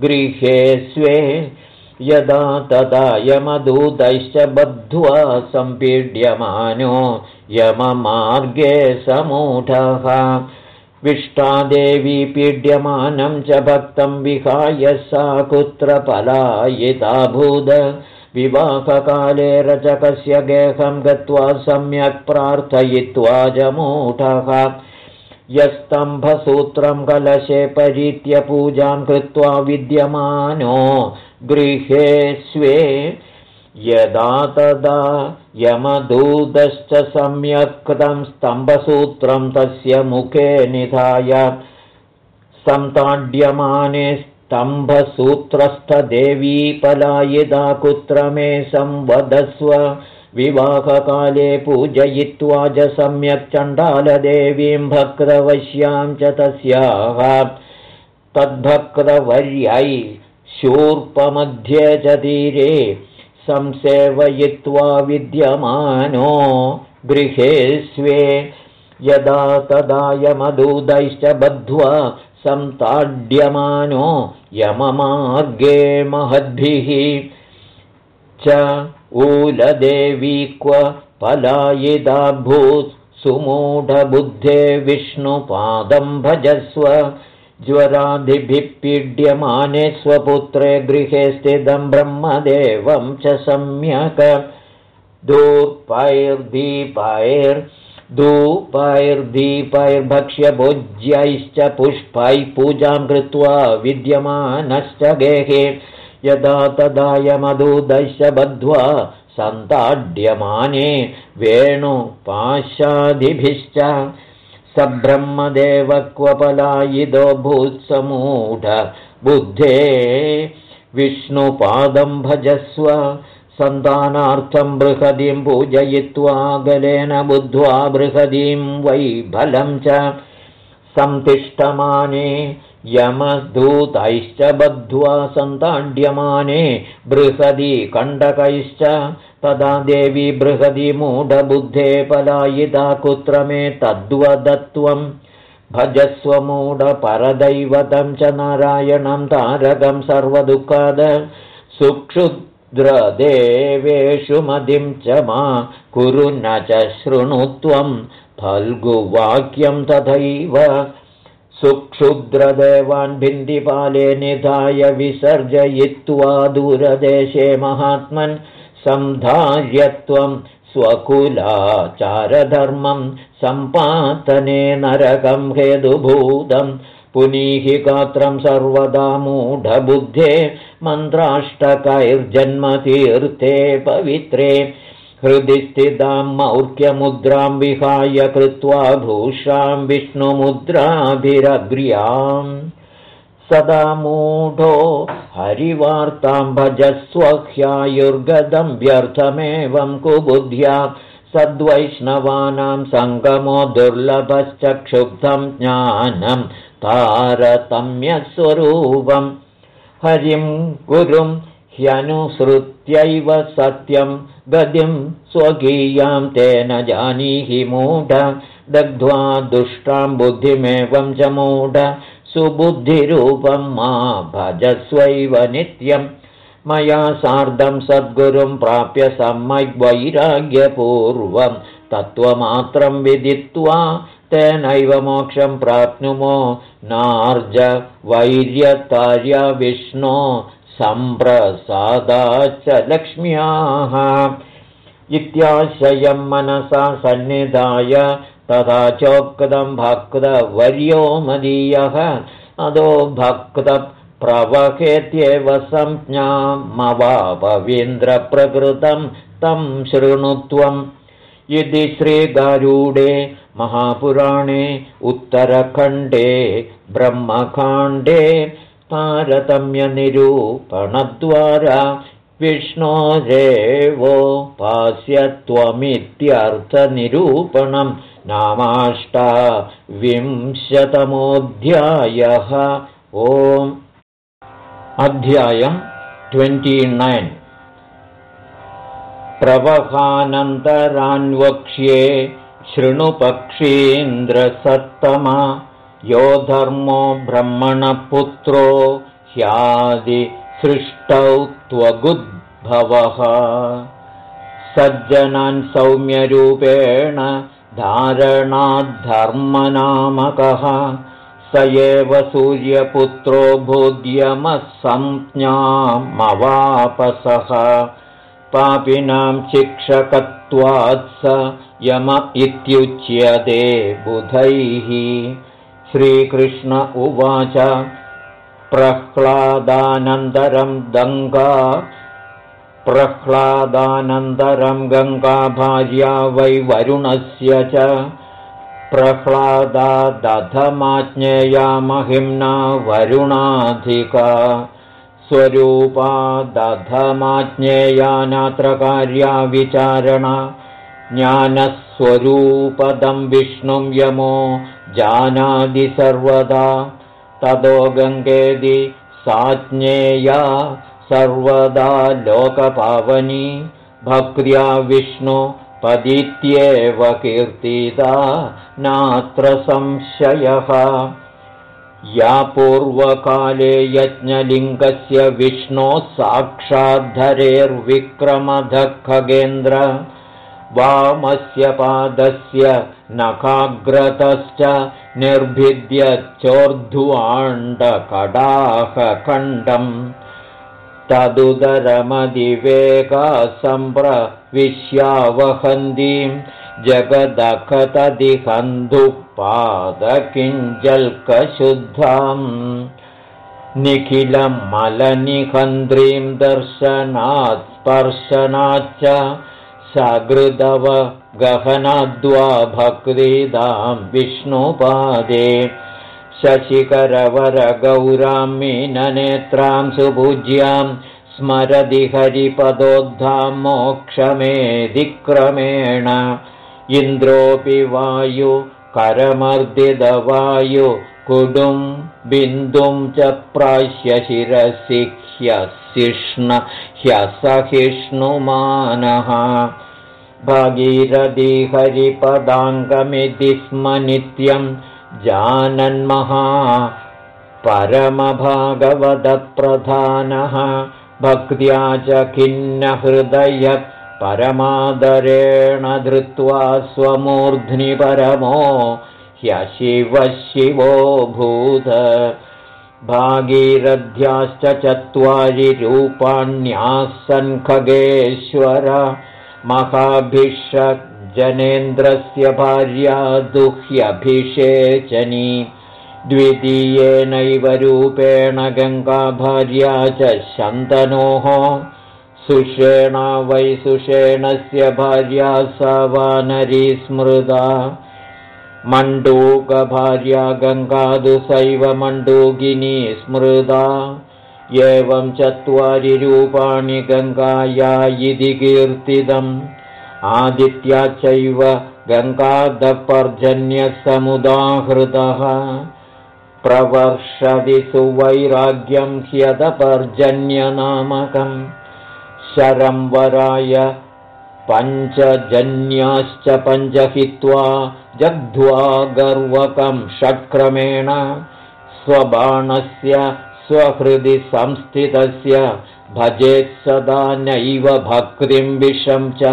गृहे स्वे। यदा तदा यमदूतैश्च बद्ध्वा सम्पीड्यमानो यममार्गे समूढः। विष्टादेवी पीड्यमानं च भक्तं विहाय सा कुत्र पलायिताभूद विवाहकाले रचकस्य गेहं गत्वा सम्यक् प्रार्थयित्वा च मूढः यस्तम्भसूत्रं कलशे परीत्य पूजां कृत्वा विद्यमानो गृहे स्वे। यदा तदा यमदूतश्च सम्यक्तं स्तम्भसूत्रं तस्य मुखे निधाय। सन्ताड्यमाने स्तम्भसूत्रस्थदेवी पलायिता कुत्र मे संवदस्व विवाहकाले पूजयित्वा च सम्यक् चण्डालदेवीं भक्तवश्यां च तस्याः तद्भक्तवर्यै शूर्पमध्ये च तीरे संसेवयित्वा विद्यमानो गृहे स्वे यदा तदा यमदूतैश्च बद्ध्वा सन्ताड्यमानो यममार्गे महद्भिः। च ऊलदेवी क्व पलायिदाभूत् सुमूढबुद्धे विष्णुपादं भजस्व। ज्वरादिभिः पीड्यमाने स्वपुत्रे गृहे स्थितं ब्रह्मदेवं च सम्यक् धूपैर्दीपैर्धूपैर्दीपैर्भक्ष्यभोज्यैश्च पुष्पैः पूजां कृत्वा विद्यमानश्च गेहे। यदा तदा यमदूतैश्च बद्ध्वा सन्ताड्यमाने वेणुपाशादिभिश्च सब्रह्मदेव क्वपलायिदो भूत्समूढ बुद्धे विष्णुपादं भजस्व सन्तानार्थं बृहदीं पूजयित्वा गलेन बुद्ध्वा बृहदीं वै बलं च सन्तिष्ठमाने यमदूतैश्च बद्ध्वा सन्ताड्यमाने बृहदी कण्डकैश्च। तदा देवी बृहदी मूढबुद्धे पलायिता कुत्र मे तद्वदत्वं भजस्वमूढपरदैवतं च नारायणं तारकं सर्वदुःखाद। सुक्षुत् द्रदेवेषु मदिं च मा कुरु न च शृणुत्वं फल्गुवाक्यं तथैव। सुक्षुद्रदेवान् भिन्दिपाले निधाय विसर्जयित्वा दूरदेशे महात्मन् सन्धार्यत्वं स्वकुलाचारधर्मं सम्पातने नरकं हेतुभूतं पुनीहि गात्रं सर्वदा मूढबुद्धे मन्त्राष्टकैर्जन्मतीर्थे पवित्रे। हृदि स्थितां मौर्ख्यमुद्रां विहाय कृत्वा भूषां विष्णुमुद्राभिरग्र्याम्। सदा मूढो हरिवार्तां भजस्वह्यायुर्गदं व्यर्थमेवं कुबुद्ध्या। सद्वैष्णवानां सङ्गमो दुर्लभश्च क्षुब्धं ज्ञानं तारतम्यस्वरूपं हरिं गुरुं ह्यनुसृत्यैव सत्यं गतिं स्वकीयां तेन जानीहि मूढ। दग्ध्वा दुष्टां बुद्धिमेवं च मूढ। सुबुद्धिरूपं मा भजस्वैव नित्यं। मया सार्धं सद्गुरुं प्राप्य सम्यग्वैराग्यपूर्वं तत्त्वमात्रं विदित्वा तेनैव मोक्षं प्राप्नुमो। नार्ज वैर्यतार्य विष्णो सम्प्रसादाच्च लक्ष्म्याः। इत्याशयं मनसा सन्निधाय तथा चोक्तं भक्तवर्यो मदीयः। अदो भक्तप्रवहेत्येव संज्ञामवापवीन्द्रप्रकृतं तं शृणुत्वम्। इति श्रीगारूडे महापुराणे उत्तरखण्डे ब्रह्मकाण्डे तारतम्यनिरूपणद्वारा विष्णोरेवोपास्यत्वमित्यर्थनिरूपणं नामाष्टा विंशतमोऽध्यायः ओम्। अध्यायम् ट्वेण्टिनैन् प्रवहानन्तरान्वक्ष्ये शृणुपक्षीन्द्रसत्तमा यो धर्मो ब्रह्मणपुत्रो ह्यादिसृष्टौ त्वगुद्भवः। सज्जनान् सौम्यरूपेण धारणाद्धर्मनामकः स एव सूर्यपुत्रो भूद्यमः संज्ञामवापसः पापिनां शिक्षकत्वात् स यम इत्युच्यते बुधैः। श्रीकृष्ण उवाच प्रह्लादानन्तरं दङ्गा प्रह्लादानन्तरं गङ्गाभार्या वै वरुणस्य च। प्रह्लादादधमाज्ञेया महिम्ना वरुणाधिका स्वरूपा दधमाज्ञेया नात्र कार्या विचारणा ज्ञानस्वरूपदं विष्णुं यमो जानादि सर्वदा। ततो गङ्गेदि साज्ञेया सर्वदा लोकपावनी। भक्त्या विष्णु पदित्येव कीर्तिता नात्र संशयः या पूर्वकाले यज्ञलिङ्गस्य विष्णोः साक्षाद्धरेर्विक्रमधः खगेन्द्र वामस्य पादस्य नखाग्रतश्च निर्भिद्य चोर्ध्वाण्डकडाहखण्डम् जगदखतदिहन्धुपादकिञ्जल्कशुद्धाम् निखिलं मलनिहन्त्रीं दर्शनात् स्पर्शनाच्च सकृदव गहनाद्वा भक्तिदां विष्णुपादे शशिकरवरगौरां मीननेत्रां सुपूज्यां स्मरदि हरिपदोद्धां मोक्षमेधिक्रमेण इन्द्रोऽपि वायु करमर्दितवायु कुडुं बिन्दुं च प्राश्य शिरसि ह्यसिष्ण ह्यसहिष्णुमानः। भागीरथी स्म नित्यं जानन्महा परमभागवतप्रधानः। भक्त्या च खिन्नहृदय परमादरेण धृत्वा स्वमूर्ध्नि परमो ह्यशिवशिवो भूत। भागीरथ्याश्च चत्वारि रूपाण्याः सन्खगेश्वर महाभिषजनेन्द्रस्य भार्या दुह्यभिषेचनी। द्वितीयेनैव रूपेण गङ्गाभार्या च शन्तनोः सुषेणा वै सुषेणस्य भार्या स वानरी स्मृता। मण्डूकभार्या गङ्गादुसैव मण्डूकिनी स्मृता। एवं चत्वारि रूपाणि गङ्गाया इति कीर्तितम्। आदित्या चैव गङ्गादपर्जन्यसमुदाहृतः। प्रवर्षदि सुवैराग्यं ह्यदपर्जन्यनामकम् शरं वराय पञ्चजन्याश्च पञ्चहित्वा जग्ध्वा गर्वकं षट्क्रमेण स्वबाणस्य स्वहृदि संस्थितस्य भजेत् सदा नैव भक्तिं विषं च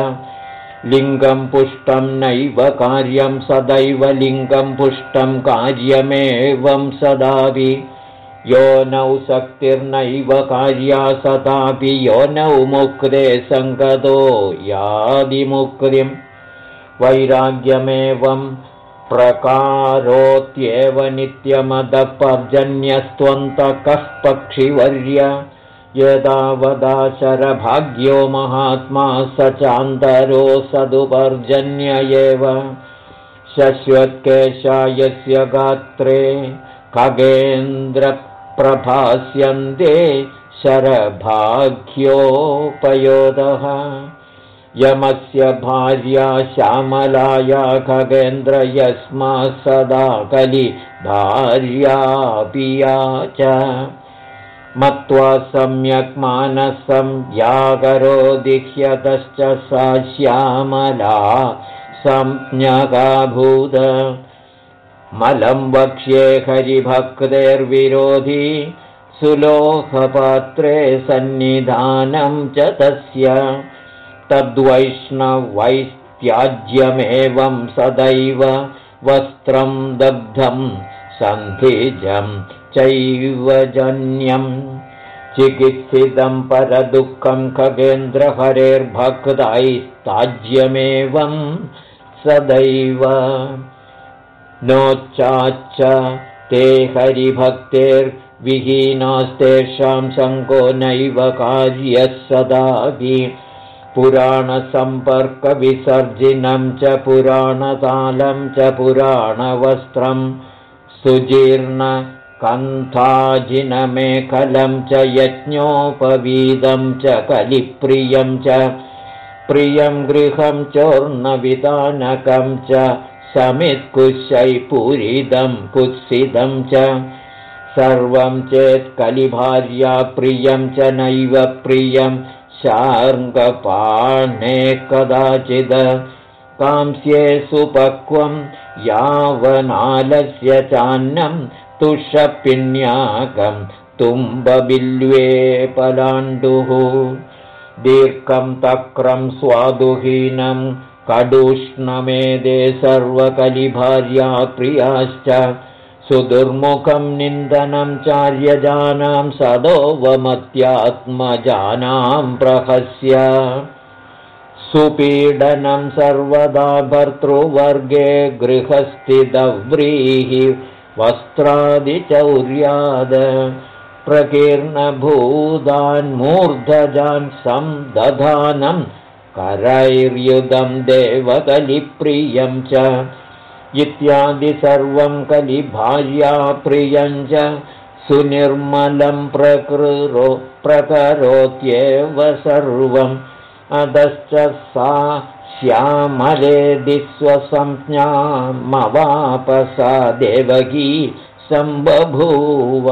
लिङ्गं पुष्टं नैव कार्यं सदैव लिङ्गं पुष्टं कार्यमेवं सदापि यो नौ शक्तिर्नैव कार्या सतापि यो नौ मुक्ते सङ्गतो यादिमुक्तिम् वैराग्यमेवं प्रकारोत्येव नित्यमदपर्जन्यस्त्वन्तकः पक्षिवर्य यदावदाशरभाग्यो महात्मा स चान्तरो सदुपर्जन्य एव। शश्वत्केशायस्य गात्रे खगेन्द्र प्रभास्यन्ते शरभाग्योपयोदः यमस्य भार्या श्यामलाया खगेन्द्र यस्मा सदा कलि भार्यापिया च। मत्वा सम्यक् मानसं यागरोदिह्यतश्च सा श्यामला संज्ञकाभूत मलं वक्ष्ये हरिभक्तेर्विरोधी सुलोहपात्रे सन्निधानं च तस्य। तद्वैष्णवैत्याज्यमेवं सदैव वस्त्रं दग्धं सन्धिजं चैव जन्यम् चिकित्सितं परदुःखं खगेन्द्रहरेर्भक्तैस्ताज्यमेवं सदैव नोच्चाच्च ते हरिभक्तेर्विहीनास्तेषां सङ्गो नैव कार्यः सदापि पुराणसम्पर्कविसर्जिनं च पुराणतालं च पुराणवस्त्रं सुजीर्णकन्थाजिनमेखलं च यज्ञोपवीदं च कलिप्रियं च प्रियं गृहं चोर्णविधानकं च समित्कुशैपूरिदं कुत्सितं च। सर्वं चेत् कलिभार्या प्रियं च नैव प्रियं। शार्ङ्गपाणे कदाचिद। कांस्ये सुपक्वं यावनालस्य चान्नं तुषपिण्याकं तुम्बबिल्वे पलाण्डुः। दीर्घं तक्रं स्वादुहीनं कडूष्णमेदे सर्वकलिभार्या प्रियाश्च सुदुर्मुखं निन्दनं चार्यजानां सदोवमत्यात्मजानां प्रहस्य। सुपीडनं सर्वदा भर्तृवर्गे गृहस्थितव्रीः वस्त्रादिचौर्याद प्रकीर्णभूतान्मूर्धजान् संदधानम् करैर्युदं देवकलिप्रियं च इत्यादि सर्वं कलिभार्याप्रियं च सुनिर्मलं प्रकृरो प्रकरोत्येव सर्वम्। अधश्च सा श्यामलेदि स्वसंज्ञामवापसा देवकी सम्बभूव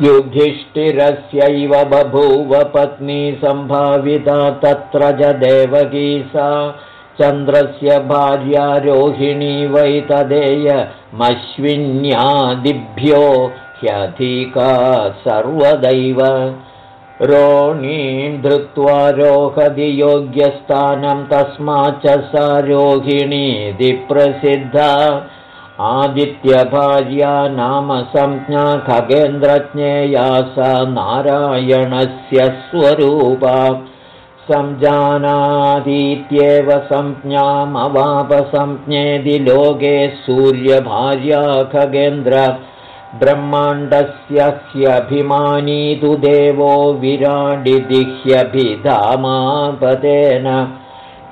युधिष्ठिरस्यैव बभूव पत्नी सम्भाविता तत्र च देवकी सा। चन्द्रस्य भार्या रोहिणी वै तदेयमश्विन्यादिभ्यो ह्यधिका सर्वदैव। रोणीं धृत्वा रोहति योग्यस्थानं तस्माच्च स रोहिणीति प्रसिद्धा आदित्यभार्या नाम संज्ञा खगेन्द्रज्ञेया स नारायणस्य स्वरूपा। संजानातीत्येव संज्ञामवापसंज्ञेति लोके सूर्यभार्या खगेन्द्र ब्रह्माण्डस्य ह्यभिमानी तु देवो विराडिदिह्यभिधामापतेन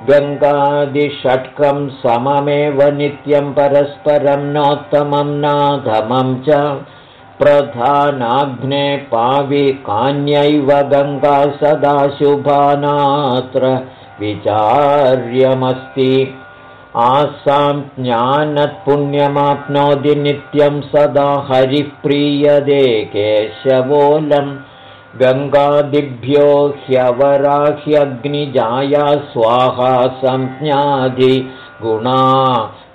गङ्गादिषट्कं सममेव नित्यं परस्परं नोत्तमं नाधमं च प्रधानाग्ने पाविकान्यैव गङ्गा सदा शुभानात्र विचार्यमस्ति। आसां ज्ञानत्पुण्यमाप्नोति नित्यं सदा हरिप्रीयदे केशवोलम् गङ्गादिभ्यो ह्यवराह्यग्निजाया स्वाहा संज्ञाधिगुणा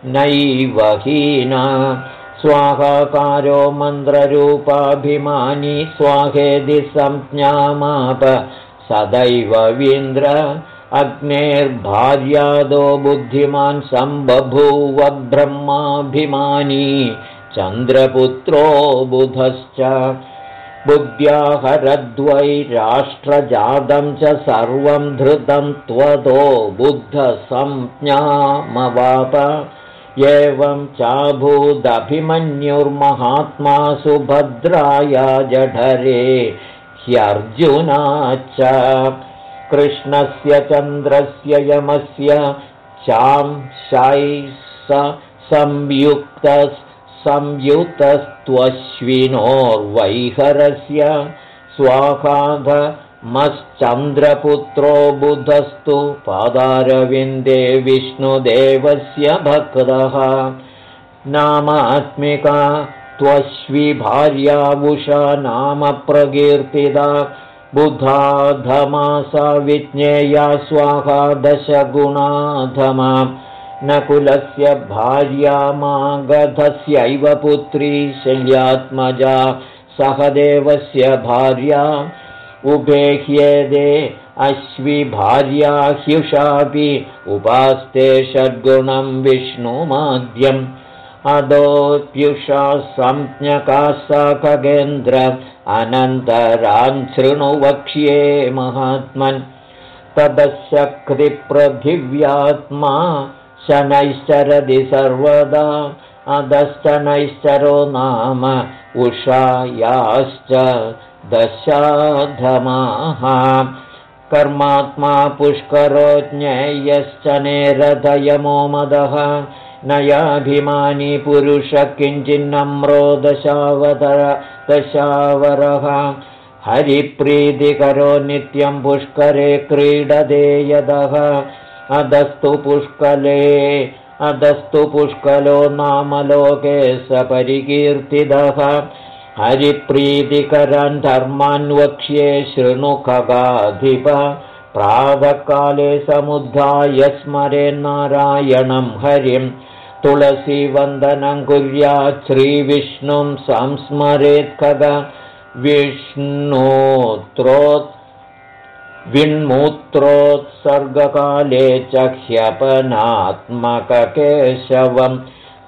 नैव हीना। स्वाहाकारो मन्त्ररूपाभिमानी स्वाहेदि संज्ञामाप सदैववीन्द्र अग्नेर्भार्यादो बुद्धिमान् सम्बभूव ब्रह्माभिमानी। चन्द्रपुत्रो बुधश्च बुद्ध्याहरद्वैराष्ट्रजातं च सर्वं धृतं त्वतो बुद्धसंज्ञामवाप। एवं चाभूदभिमन्युर्महात्मा सुभद्राया जठरे ह्यर्जुनाच्च कृष्णस्य चन्द्रस्य यमस्य चां शै स संयुतस्त्वश्विनोर्वैहरस्य स्वाहाधमश्चन्द्रपुत्रो बुधस्तु पादारविन्दे विष्णुदेवस्य भक्तः। नामात्मिका त्वश्विभार्यावुषा नाम प्रकीर्तिता बुधाधमासा विज्ञेया स्वाहा दशगुणाधमा नकुलस्य भार्यामागधस्यैव पुत्री शल्यात्मजा। सहदेवस्य भार्या उभेह्येदे अश्विभार्या ह्युषापि उपास्ते षड्गुणं विष्णुमाद्यम्। अदोऽप्युषा संज्ञका सा खगेन्द्र अनन्तरान् शृणु वक्ष्ये महात्मन् तदशक्तिप्रथिव्यात्मा शनैश्चरदि सर्वदा अधश्चनैश्चरो नाम उषायाश्च दशाधमाः। कर्मात्मा पुष्करो ज्ञेयश्च नेरथयमो मदः। नयाभिमानी पुरुषः किञ्चिन्नम्रो दशावतर दशावरः। हरिप्रीतिकरो नित्यं पुष्करे क्रीडते यदः अधस्तु पुष्कले अधस्तु पुष्कलो नाम लोके स परिकीर्तितः हरिप्रीतिकरन् वक्ष्ये शृणुखगाधिप प्रातःकाले समुद्धाय स्मरेन्नारायणं हरिं। तुलसीवन्दनं कुर्यात् श्रीविष्णुं संस्मरेत् खग। विष्णोत्रोत् विण्मूत्रोत्सर्गकाले च ह्यपनात्मककेशवं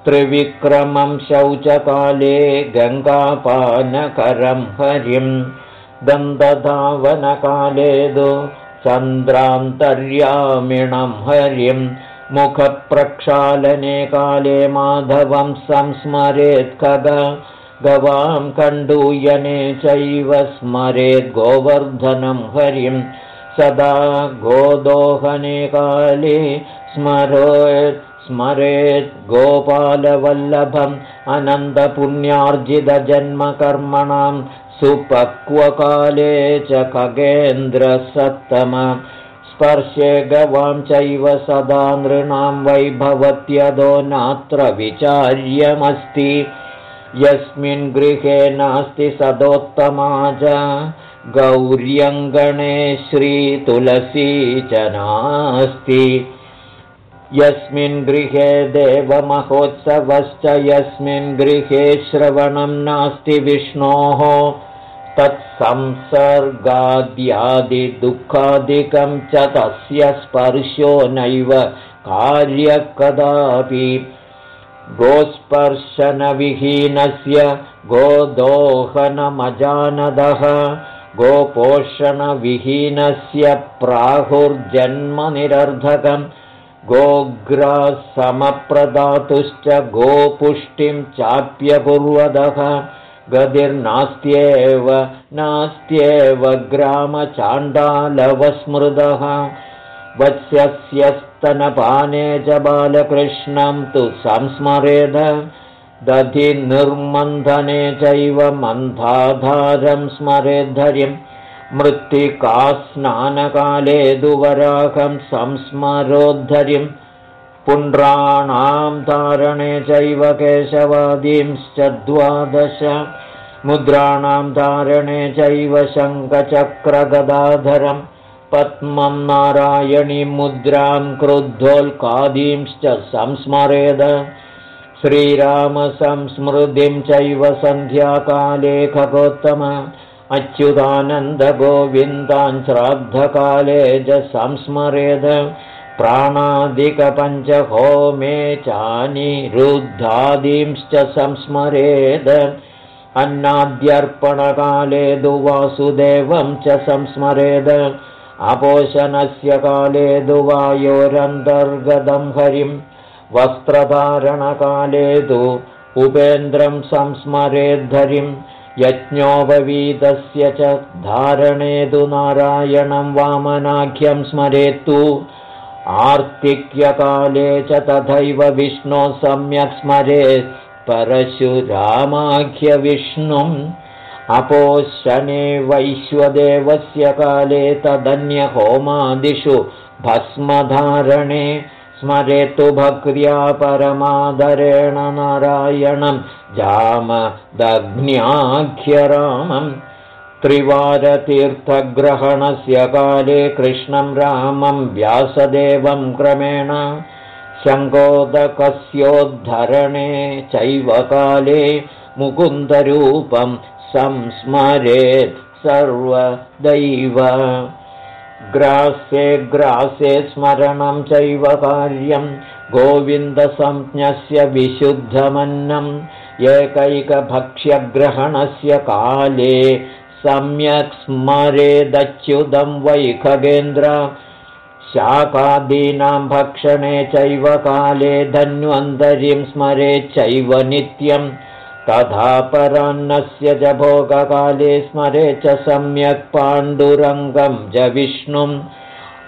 त्रिविक्रमं शौचकाले गङ्गापानकरं हरिं दन्तधावनकाले दु चन्द्रान्तर्यामिणं हरिं मुखप्रक्षालने काले माधवं संस्मरेत् खग गवां कण्डूयने चैव स्मरेद् गोवर्धनं हरिं सदा गोदोहने काले स्मरेत् स्मरेत् गोपालवल्लभम् अनन्तपुण्यार्जितजन्मकर्मणां सुपक्वकाले च खगेन्द्रसत्तम स्पर्शे गवां चैव सदा नृणां वैभवत्यदो नात्र विचार्यमस्ति यस्मिन् गृहे नास्ति सदोत्तमा च गौर्यङ्गणे श्रीतुलसी च नास्ति। यस्मिन् गृहे देवमहोत्सवश्च यस्मिन् गृहे श्रवणं नास्ति विष्णोः। तत्संसर्गाद्यादिदुःखादिकं च तस्य स्पर्शो नैव कार्यकदापि गोस्पर्शनविहीनस्य गोदोहनमजानदः गोपोषणविहीनस्य प्राहुर्जन्मनिरर्धकम् गोग्रासमप्रदातुश्च गोपुष्टिं चाप्यपूर्वदः गतिर्नास्त्येव नास्त्येव ग्रामचाण्डालवस्मृदः वत्स्यस्तनपाने च बालकृष्णं तु संस्मरेद। दधिनिर्मन्धने चैव मन्धाधारं स्मरेद्धरिं। मृत्तिकास्नानकाले दुवराहं संस्मरोद्धरिं। पुण्ड्राणां धारणे चैव केशवादींश्च द्वादश। मुद्राणां धारणे चैव शङ्खचक्रगदाधरम् पद्मं नारायणीमुद्रां क्रुद्धोल्कादींश्च संस्मरेद। श्रीरामसंस्मृतिं चैव सन्ध्याकाले खगोत्तम। अच्युतानन्दगोविन्दान् श्राद्धकाले च संस्मरेद। प्राणादिकपञ्चहोमे चानिरुद्धादींश्च संस्मरेद। अन्नाद्यर्पणकाले दुवासुदेवं च संस्मरेद अपोषणस्य काले दुवायोरन्तर्गतं हरिं वस्त्रधारणकाले तु उपेन्द्रं संस्मरेद्धरिं यज्ञोपवीतस्य च धारणे तु नारायणं वामनाख्यं स्मरेत्तु। आर्तिक्यकाले च तथैव विष्णो सम्यक् स्मरेत् परशुरामाख्यविष्णुम् अपोषणे वैश्वदेवस्य काले तदन्यहोमादिषु भस्मधारणे स्मरेतु भक्र्या परमादरेण नारायणं जामदग्न्याख्यरामम् त्रिवारतीर्थग्रहणस्य काले कृष्णं रामं व्यासदेवं क्रमेण। शङ्कोदकस्योद्धरणे चैव काले मुकुन्दरूपं संस्मरेत् सर्वदैव। ग्रासे ग्रासे स्मरणं चैव कार्यं। गोविन्दसंज्ञस्य विशुद्धमन्नम् एकैकभक्ष्यग्रहणस्य काले सम्यक् स्मरेदच्युतं वै खगेन्द्र। शाकादीनां भक्षणे चैव काले धन्वन्तरिं स्मरेच्चैव नित्यम् तथा परान्नस्य च भोगकाले स्मरे च सम्यक् पाण्डुरङ्गं च विष्णुम्।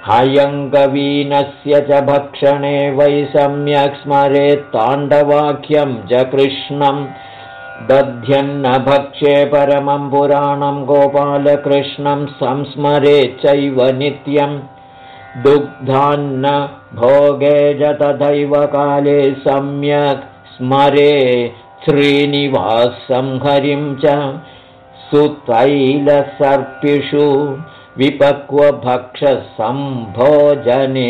हयङ्गवीनस्य च भक्षणे वै सम्यक् स्मरेत्ताण्डवाख्यं च कृष्णम्। दध्यन्न भक्ष्ये परमं पुराणं गोपालकृष्णं संस्मरेच्चैव नित्यम्। दुग्धान्न भोगे च तथैव काले सम्यक् स्मरे श्रीनिवासं हरिं च सुतैलसर्पिषु विपक्वभक्षसम्भोजने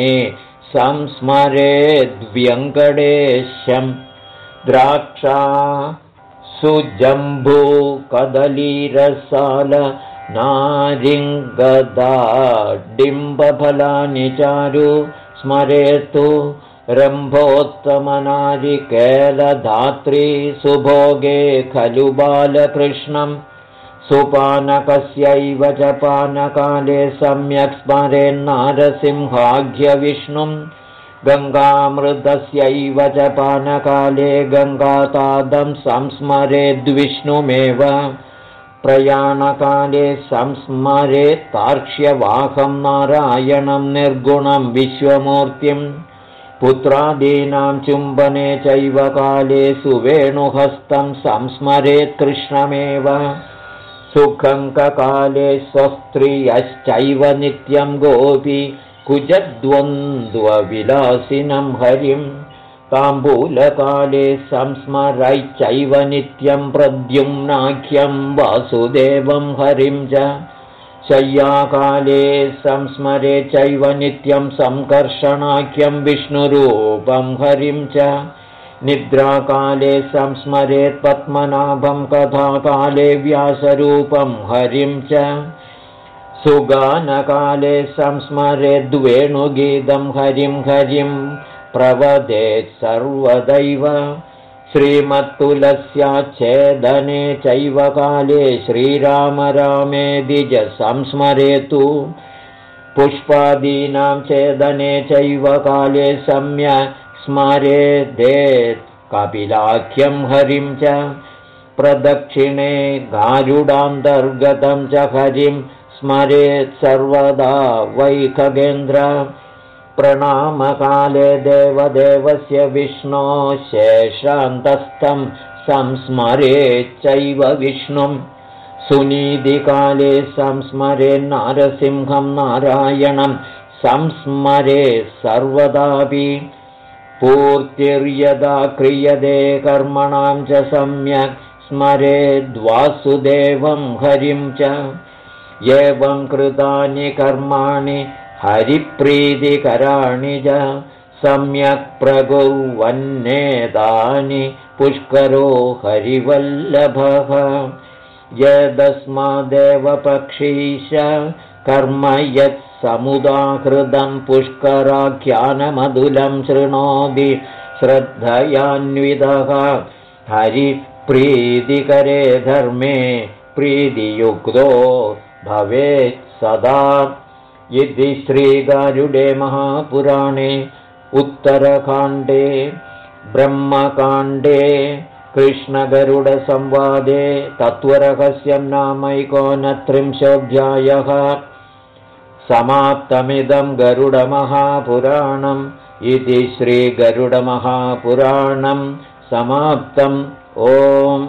संस्मरेद्व्यङ्कटेशं द्राक्षा सुजम्बूकदलीरसाल नारिङ्गदाडिम्बफलानि चारु स्मरेतु रम्भोत्तमनारिकेलधात्री सुभोगे खलु बालकृष्णं। सुपानकस्यैव च पानकाले सम्यक् स्मरेन्नारसिंहाघ्यविष्णुं गङ्गामृतस्यैव च पानकाले गङ्गातादं संस्मरेद्विष्णुमेव प्रयाणकाले संस्मरेत्तार्क्ष्यवाहं नारायणं निर्गुणं विश्वमूर्तिम् पुत्रादीनां चुम्बने चैव काले सुवेणुहस्तं संस्मरेत् कृष्णमेव। सुखङ्ककाले स्वस्त्रियश्चैव नित्यं गोपि कुजद्वन्द्वविलासिनं हरिं। ताम्बूलकाले संस्मरैश्चैव नित्यं प्रद्युम्नाख्यं वासुदेवं हरिं च शय्याकाले संस्मरे चैव नित्यं सङ्कर्षणाख्यं विष्णुरूपं हरिं च। निद्राकाले संस्मरेत् पद्मनाभं कथाकाले व्यासरूपं हरिं च। सुगानकाले संस्मरेद्वेणुगीतं हरिं हरिं। प्रवदेत् सर्वदैव श्रीमत्तुलस्याच्छेदने चैव काले श्रीराम रामे द्विज संस्मरेतु। पुष्पादीनां छेदने चैव काले सम्यक् स्मरेदेत् कपिलाख्यं हरिं च। प्रदक्षिणे गारुडान्तर्गतं च हरिं स्मरेत् सर्वदा वै खगेन्द्र प्रणामकाले देवदेवस्य विष्णो शेषान्तस्थं संस्मरेच्चैव विष्णुं। सुनीतिकाले संस्मरे नारसिंहं नारायणं संस्मरे सर्वदापि। पूर्तिर्यदा क्रियते कर्मणां च सम्यक् स्मरेद्वासुदेवं हरिं च। एवं कृतानि कर्माणि हरिप्रीतिकराणि च सम्यक् प्रकुर्वन्नेतानि पुष्करो हरिवल्लभः। यदस्मादेव पक्षीश कर्म यत्समुदाहृतं पुष्कराख्यानमधुलं शृणोति श्रद्धयान्वितः। हरिप्रीतिकरे धर्मे प्रीतियुक्तो भवेत् सदा इति श्रीगारुडे महापुराणे उत्तरकाण्डे ब्रह्मकाण्डे कृष्णगरुडसंवादे तत्त्वरहस्यं नामैकोनत्रिंशोऽध्यायः समाप्तमिदं गरुडमहापुराणम् इति श्रीगरुडमहापुराणं समाप्तम्। ओम्